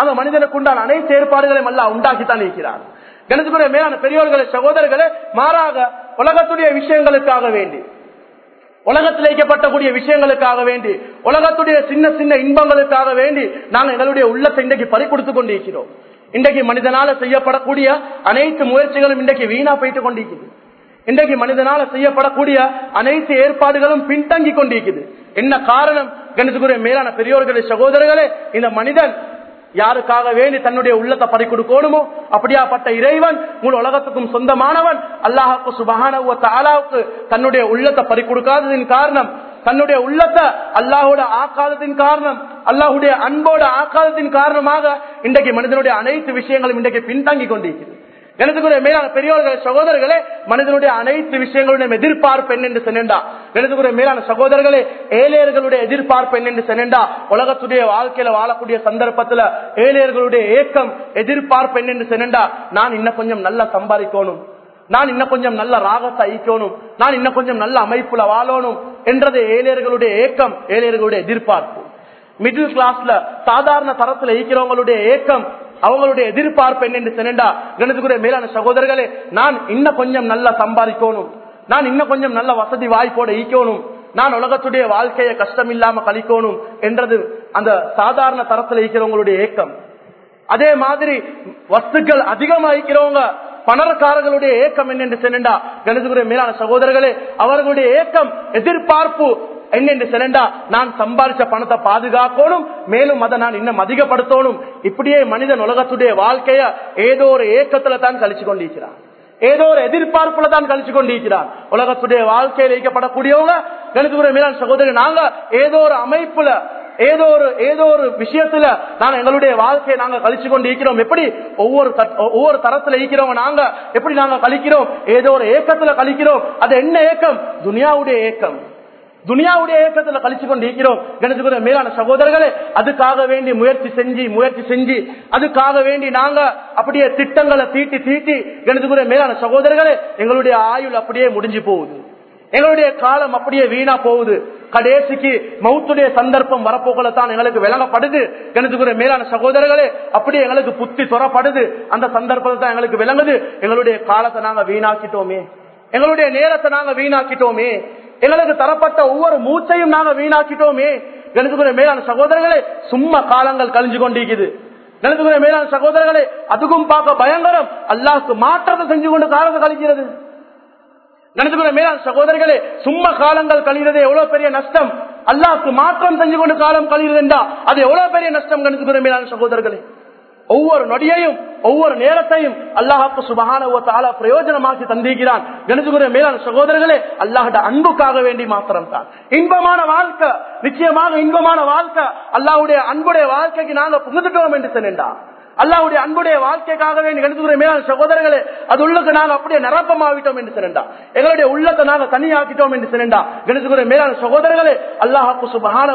அந்த மனிதனுக்கு உண்டான அனைத்து ஏற்பாடுகளையும் அல்லாஹ் உண்டாக்கித்தான் இருக்கிறார் கணித்துக்குரிய மேலான பெரியோர்களே சகோதரர்களே மாறாக உலகத்துடைய விஷயங்களுக்காக வேண்டி. உலகத்தில் வைக்கப்பட்டக்கூடிய விஷயங்களுக்காக வேண்டி உலகத்துடைய சின்ன சின்ன இன்பங்களுக்காக வேண்டி நாங்கள் எங்களுடைய உள்ளத்தை இன்றைக்கு பறி கொடுத்து கொண்டிருக்கிறோம். இன்றைக்கு மனிதனால செய்யப்படக்கூடிய அனைத்து முயற்சிகளும் இன்றைக்கு வீணா போயிட்டு கொண்டிருக்குது. இன்றைக்கு மனிதனால செய்யப்படக்கூடிய அனைத்து ஏற்பாடுகளும் பின்தங்கி கொண்டிருக்குது. என்ன காரணம்? கணித்துக்குரிய மேலான பெரியோர்களே சகோதரர்களே இந்த மனிதன் யாருக்காக வேண்டி தன்னுடைய உள்ளத்தை பறி கொடுக்கணுமோ? அப்படியாப்பட்ட இறைவன் முழு உலகத்துக்கும் சொந்தமானவன் அல்லாஹுக்கு தாலாவுக்கு தன்னுடைய உள்ளத்தை பறி கொடுக்காததின் காரணம் தன்னுடைய உள்ளத்தை அல்லாஹோட ஆக்காதத்தின் காரணம் அல்லாஹுடைய அன்போட ஆக்காதத்தின் காரணமாக இன்றைக்கு மனிதனுடைய அனைத்து விஷயங்களும் இன்றைக்கு பின்தங்கி கொண்டிருக்கிறது. எனதுக்குரிய மேலான பெரியவர்கள் சகோதரர்களே மனிதனுடைய அனைத்து விஷயங்களுடைய எதிர்பார்ப்பு என்று சென்னண்டா எனதுக்குரிய மேலான சகோதரர்களே ஏழையர்களுடைய எதிர்பார்ப்பு என்று சென்னண்டா உலகத்துடைய வாழ்க்கையில வாழக்கூடிய சந்தர்ப்பத்துல ஏழையர்களுடைய ஏக்கம் எதிர்பார்ப்பு என்று சென்னண்டா நான் இன்னும் கொஞ்சம் நல்லா சம்பாதிக்கணும். நான் இன்னும் கொஞ்சம் நல்ல ராகத்தை ஐக்கணும் நான் இன்னும் கொஞ்சம் நல்ல அமைப்புல வாழணும் என்றது ஏழையர்களுடைய ஏக்கம் ஏழையர்களுடைய எதிர்பார்ப்பு. மிடில் கிளாஸ்ல சாதாரண தரத்துல ஈக்கிறவங்களுடைய ஏக்கம் அவங்களுடைய எதிர்பார்ப்பு என்ன என்று சென்னண்டா கணத்துக்குரிய மேலான சகோதரர்களே நான் இன்னும் கொஞ்சம் நல்லா சம்பாதிக்கணும். நான் இன்னும் கொஞ்சம் நல்ல வசதி வாய்ப்போட ஈக்கணும் நான் உலகத்துடைய வாழ்க்கையை கஷ்டம் இல்லாம கழிக்கணும் என்றது அந்த சாதாரண தரத்துல இருக்கிறவங்களுடைய ஏக்கம். அதே மாதிரி வஸ்துக்கள் அதிகமாக பணக்காரர்களுடைய ஏக்கம் என்னென்று சென்னண்டா கணிதகுரிய மேலான சகோதரர்களே அவர்களுடைய ஏக்கம் எதிர்பார்ப்பு என்னென்று சிலண்டா நான் சம்பாதிச்ச பணத்தை பாதுகாக்கணும் மேலும் அதை நான் இன்னும் அதிகப்படுத்தணும். இப்படியே மனிதன் உலகத்துடைய வாழ்க்கைய ஏதோ ஒரு ஏக்கத்துல தான் கழிச்சு கொண்டிருக்கிறான். ஏதோ ஒரு எதிர்பார்ப்புல தான் கழிச்சு கொண்டிருக்கிறார் உலகத்துடைய வாழ்க்கையில் வைக்கப்படக்கூடியவங்க கணிதகுரிய மேலான சகோதரி நாங்க ஏதோ ஒரு அமைப்புல ஏதோ ஒரு ஏதோ ஒரு விஷயத்துல நாங்க எங்களுடைய வாழ்க்கையை நாங்க கழிச்சு கொண்டு இருக்கிறோம் எப்படி ஒவ்வொரு ஒவ்வொரு தரத்துல இருக்கிறவங்க நாங்க எப்படி நாங்க கழிக்கிறோம்? ஏதோ ஒரு ஏக்கத்துல கழிக்கிறோம். அது என்ன ஏக்கம்? துனியாவுடைய ஏக்கம். துனியாவுடைய ஏக்கத்துல கழிச்சு கொண்டு இருக்கிறோம். கணத்துக்குரிய மேலான சகோதரர்களே அதுக்காக வேண்டி முயற்சி செஞ்சு முயற்சி செஞ்சு அதுக்காக வேண்டி நாங்க அப்படியே திட்டங்களை தீட்டி தீட்டி கணத்துக்குரிய மேலான சகோதரர்களே எங்களுடைய ஆயுள் அப்படியே முடிஞ்சு போகுது. எங்களுடைய காலம் அப்படியே வீணா போகுது. கடைசிக்கு மௌத்துடைய சந்தர்ப்பம் வரப்போகல தான் எங்களுக்கு விளங்கப்படுது. எனக்கு மேலான சகோதரர்களே அப்படியே எங்களுக்கு புத்தி துறப்படுது. அந்த சந்தர்ப்பத்தை தான் எங்களுக்கு விளங்குது. எங்களுடைய காலத்தை நாங்க வீணாக்கிட்டோமே. எங்களுடைய நேரத்தை நாங்க வீணாக்கிட்டோமே. எங்களுக்கு தரப்பட்ட ஒவ்வொரு மூச்சையும் நாங்க வீணாக்கிட்டோமே. எனக்கு மேலான சகோதரர்களே சும்மா காலங்கள் கழிஞ்சு கொண்டிருக்குது. எனக்கு மேலான சகோதரர்களே அதுக்கும் பார்க்க பயங்கரம். அல்லாஹ்க்கு மாற்றத்தை செஞ்சு கொண்டு காலத்தை கழிக்கிறது. கணிதகுரு மேலான சகோதரர்களே சும்மா காலங்கள் கழிகிறது எவ்வளவு பெரிய நஷ்டம்? அல்லாஹ்க்கு மாற்றம் செஞ்சு கொண்டு காலம் கழிகிறதுண்டா அது எவ்வளவு பெரிய நஷ்டம் கணிச்சுக்கிற மேலான சகோதரர்களே? ஒவ்வொரு நொடியையும் ஒவ்வொரு நேரத்தையும் அல்லாஹாக்கு சுபகான பிரயோஜனமாக்கி தந்திருக்கிறான். கணிச்சுக்கிற மேலான சகோதரர்களே அல்லாஹட அன்புக்காக வேண்டி மாத்திரம் தான் இன்பமான வாழ்க்கை நிச்சயமாக இன்பமான வாழ்க்கை அல்லாஹுடைய அன்புடைய வாழ்க்கைக்கு நாங்கள் புகுந்துட்டோம் என்று சொன்னா அல்லாவுடைய அன்புடைய வாழ்க்கைக்காகவே கணித்துக்கிற மேலான சகோதரர்களே அது உள்ளுக்கு நாங்க அப்படியே நிரப்பமாவிட்டோம் என்று சிறண்டா எங்களுடைய உள்ளத்தை நாங்க தனியாக்கிட்டோம் என்று சிறண்டா கணித்துக்கிற மேலான சகோதரர்களே அல்லாஹாக்கு சுபகான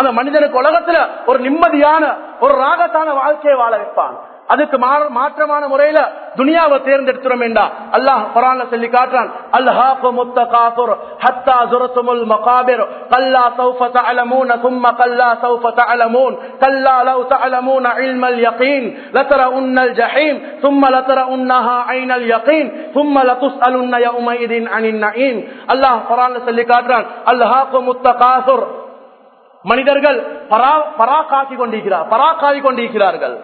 அந்த மனிதனுக்கு உலகத்துல ஒரு நிம்மதியான ஒரு ராகத்தான வாழ்க்கையை வாழ வைப்பான். அதுக்கு மாற்றமான முறையில துனியாவை தேர்ந்தெடுத்துறோம் என்றா அல்லாஹ் குரான்ல சொல்லி காட்டுறான் அல்லாஹ் முத்த காஃபுர் ஹத்தா ஜுரத்துமுல் மகாபிர் கல்லா சௌஃப தஅலமூன ثم கல்லா சௌஃப தஅலமூன் கல்லா லவ் தஅலமூன இல்மல் யகீன் லதரஉன்ன الجحيم ثم لترؤنها عين اليقين ثم لتسألن يومئذ عن النعيم அல்லாஹ் குரான்ல சொல்லி காட்டுறான் அல்லாஹ் முத்த காஃபுர் மனிதர்கள் பரா பராக்காக்கி கொண்டிருக்கிறார் பராக்காவி கொண்டிருக்கிறார்கள்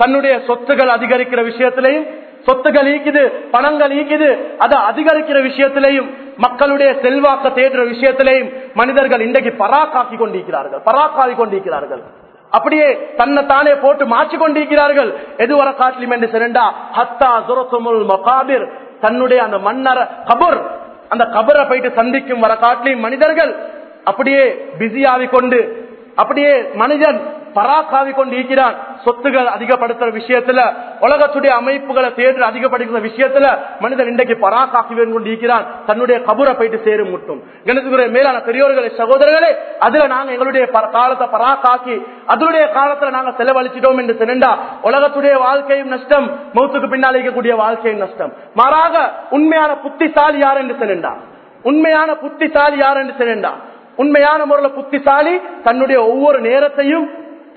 தன்னுடைய சொத்துகள் அதிகரிக்கிற விஷயத்திலையும் சொத்துகள் ஈக்குது பணங்கள் ஈக்குது அதை அதிகரிக்கிற விஷயத்திலையும் மக்களுடைய செல்வாக்க தேடுற விஷயத்திலையும் மனிதர்கள் இன்றைக்கு பராக்காக்கி கொண்டிருக்கிறார்கள் பராக்காவி கொண்டிருக்கிறார்கள். அப்படியே தன்னை தானே போட்டு மாற்றி கொண்டிருக்கிறார்கள். எதுவரை காட்டிலும் என்று சிறண்டா ஹத்தா சுரத்துமுல் மகாபிர். தன்னுடைய அந்த மன்னர கபுர் அந்த கபரை போயிட்டு சந்திக்கும் வர காட்டிலையும் மனிதர்கள் அப்படியே பிஸியாவி கொண்டு அப்படியே மனிதன் பராக்காவி கொண்டு இருக்கிறான் சொத்துகள் அதிகப்படுத்துற விஷயத்துல உலகத்துடைய அமைப்புகளை தேர்தல் அதிகப்படுத்துற விஷயத்துல மனிதன் இன்றைக்கு பராக்காக்கி கொண்டு இருக்கிறான் தன்னுடைய கபூரை போயிட்டு சேரும் முட்டும். கணத்துக்குரிய மேலான பெரியோர்களே சகோதரர்களே அதுல நாங்க எங்களுடைய காலத்தை பராக்காக்கி அதனுடைய காலத்துல நாங்க செலவழிச்சிட்டோம் என்று சென்றா உலகத்துடைய வாழ்க்கையும் நஷ்டம் மௌத்துக்கு பின்னால் இருக்கக்கூடிய வாழ்க்கையும் நஷ்டம். மாறாக உண்மையான புத்திசாலி யார் என்று சென்றா உண்மையான புத்திசாலி யார் என்று சென்றா உண்மையான முறையில புத்திசாலி தன்னுடைய ஒவ்வொரு நேரத்தையும்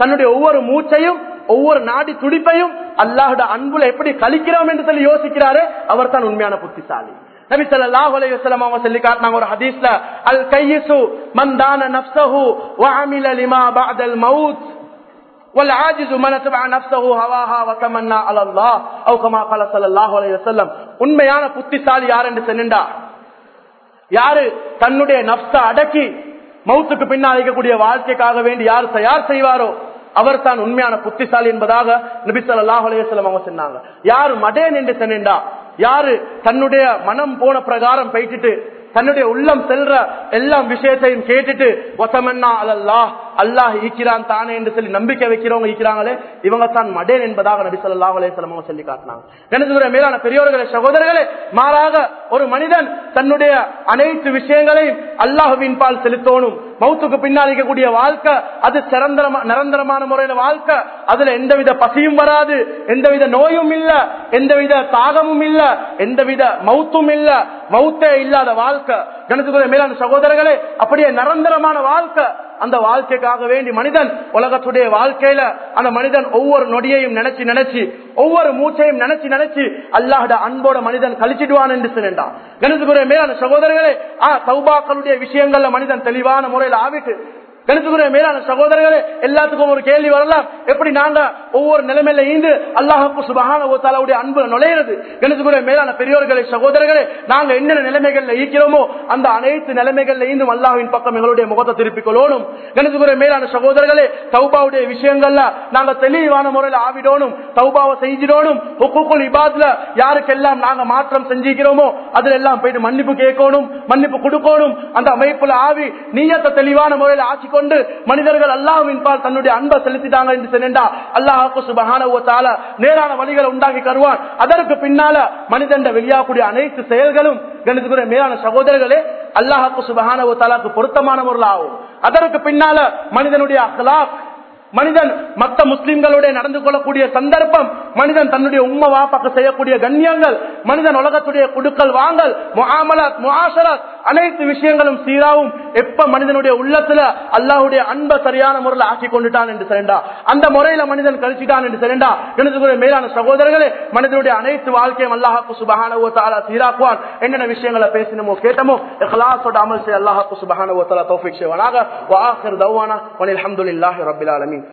தன்னுடைய ஒவ்வொரு மூச்சையும் ஒவ்வொரு நாடி துடிப்பையும் அல்லாஹோட அன்புல எப்படி கழிக்கிறோம் என்று சொல்லி யோசிக்கிறாரு அவர் தான் உண்மையான புத்திசாலி நபி ஸல்லல்லாஹு அலைஹி வஸல்லம் அவங்க சொல்லி காட்டினாங்க ஒரு ஹதீஸ்ல அல் கையிசு மன் தான நஃப்ஸஹு வ அமில லிமா பஅதல் மவுத் والعاجز من اتبع نفسه هواها وتمنى على الله او كما قال صلى الله عليه وسلم உண்மையான புத்திசாலி யார் என்று சொன்னா யாரு தன்னுடைய நப்ச அடக்கி மௌத்துக்கு பின்னால் அழைக்கக்கூடிய வாழ்க்கைக்காக வேண்டி யார் தயார் செய்வாரோ அவர் தான் உண்மையான புத்திசாலி என்பதாக நபி ஸல்லல்லாஹு அவங்க சொன்னாங்க. யாரு மடேன் என்று சொன்னா யாரு தன்னுடைய மனம் போன பிரகாரம் போயிட்டு தன்னுடைய உள்ளம் செல்ற எல்லா விஷயத்தையும் கேட்டுட்டு ஒசமன்னா அல்லாஹ் அல்லாஹ் ஈக்கிறான் தானே என்று சொல்லி நம்பிக்கை வைக்கிறவங்க ஈக்கிறாங்களே இவங்க தான் மடேன் என்பதாக நபி சொல்லா அலைஹி சொல்லி காட்டினாங்க. எனது மேலான பெரியோர்களே சகோதரர்களே மாறாக ஒரு மனிதன் தன்னுடைய அனைத்து விஷயங்களையும் அல்லாஹுவின் பால் செலுத்தணும். மௌத்துக்கு பின்னால் இருக்கக்கூடிய வாழ்க்கை அது சிறந்தரமா நிரந்தரமான முறையில வாழ்க்கை. அதுல எந்தவித பசியும் வராது எந்தவித நோயும் இல்ல எந்தவித தாகமும் இல்ல எந்தவித மௌத்தும் இல்ல மௌத்தே இல்லாத வாழ்க்கை. கணக்கு மேலான சகோதரர்களே அப்படியே நிரந்தரமான வாழ்க்கை. அந்த வாழ்க்கைக்காக வேண்டி மனிதன் உலகத்துடைய வாழ்க்கையில அந்த மனிதன் ஒவ்வொரு நொடியையும் நினைச்சு நினைச்சு ஒவ்வொரு மூச்சையும் நினைச்சு நினைச்சு அல்லாஹட அன்போட மனிதன் கழிச்சிடுவான் என்று சொன்னான் கணத்துக்குரிய மேலான சகோதரர்களே ஆ சௌபாக்களுடைய விஷயங்கள்ல மனிதன் தெளிவான முறையில் ஆவிட்டு கணித்துக்குரிய மேலான சகோதரர்களே எல்லாத்துக்கும் ஒரு கேள்வி வரலாம். எப்படி நாங்க ஒவ்வொரு நிலைமையில ஈந்து அல்லாஹப்பு சுபகான தாலாவுடைய அன்பு நுழையிறது? கணித்துக்குரிய மேலான பெரியோர்களே சகோதரர்களே நாங்க என்னென்ன நிலைமைகள்ல ஈக்கிறோமோ அந்த அனைத்து நிலைமைகள்ல ஈந்தும் அல்லாஹின் பக்கம் எங்களுடைய முகத்தை திருப்பிக் கொள்ளணும். கணித்துக்குரிய மேலான சகோதரர்களே தௌபாவுடைய விஷயங்கள்ல நாங்க தெளிவான முறையில் ஆவிடணும் தௌபாவை செஞ்சிடணும் ஒக்குக்குள் இபாத்ல யாருக்கெல்லாம் நாங்க மாற்றம் செஞ்சிக்கிறோமோ அதுல எல்லாம் போயிட்டு மன்னிப்பு கேட்கணும் மன்னிப்பு கொடுக்கணும். அந்த அமைப்புல ஆவி நீயத்தை தெளிவான முறையில் ஆட்சி கொண்டு மனிதர்கள் அல்லாஹ்வின் பால் தன்னுடைய அன்பை செலுத்திட்டாங்க என்று சொன்னா அல்லாஹாக்கு சுபகான நேரான வழிகளை உண்டாக்கி தருவான். அதற்கு பின்னால மனிதன் வெளியாகக்கூடிய அனைத்து செயல்களும் கணித்துக்குரிய மேலான சகோதரர்களே அல்லாஹாக்கு சுபகான தாலாக்கு பொருத்தமான அதற்கு பின்னால மனிதனுடைய அகலாக் மனிதன் மத்த முஸ்லிம்களுடைய நடந்து கொள்ளக்கூடிய சந்தர்ப்பம் மனிதன் தன்னுடைய உம்ம வாப்பாக்கு செய்யக்கூடிய கண்ணியங்கள் மனிதன் உலகத்துடைய குடுக்கல் வாங்கல் முகாமலத் அனைத்து விஷயங்களும் சீராவும் எப்ப மனிதனுடைய உள்ளத்துல அல்லாஹ்வுடைய அன்பை சரியான முறையில் ஆக்கி கொண்டுட்டான் என்று சரிண்டா? அந்த முறையில மனிதன் கழிச்சுட்டான் என்று சரிண்டா? எனது மேலான சகோதரர்களே மனிதனுடைய அனைத்து வாழ்க்கையும் அல்லாஹாக்கு சுபஹானவோ தாலா சீராக்குவான். என்னென்ன விஷயங்களை பேசினமோ கேட்டமோ இஹ்லாஸோட அமல் செய்ய அல்லாஹாக்கு சுபஹானவோ தாலா தௌஃபீக் செய்வானாக. வஆஹிர் தௌவானா வனில்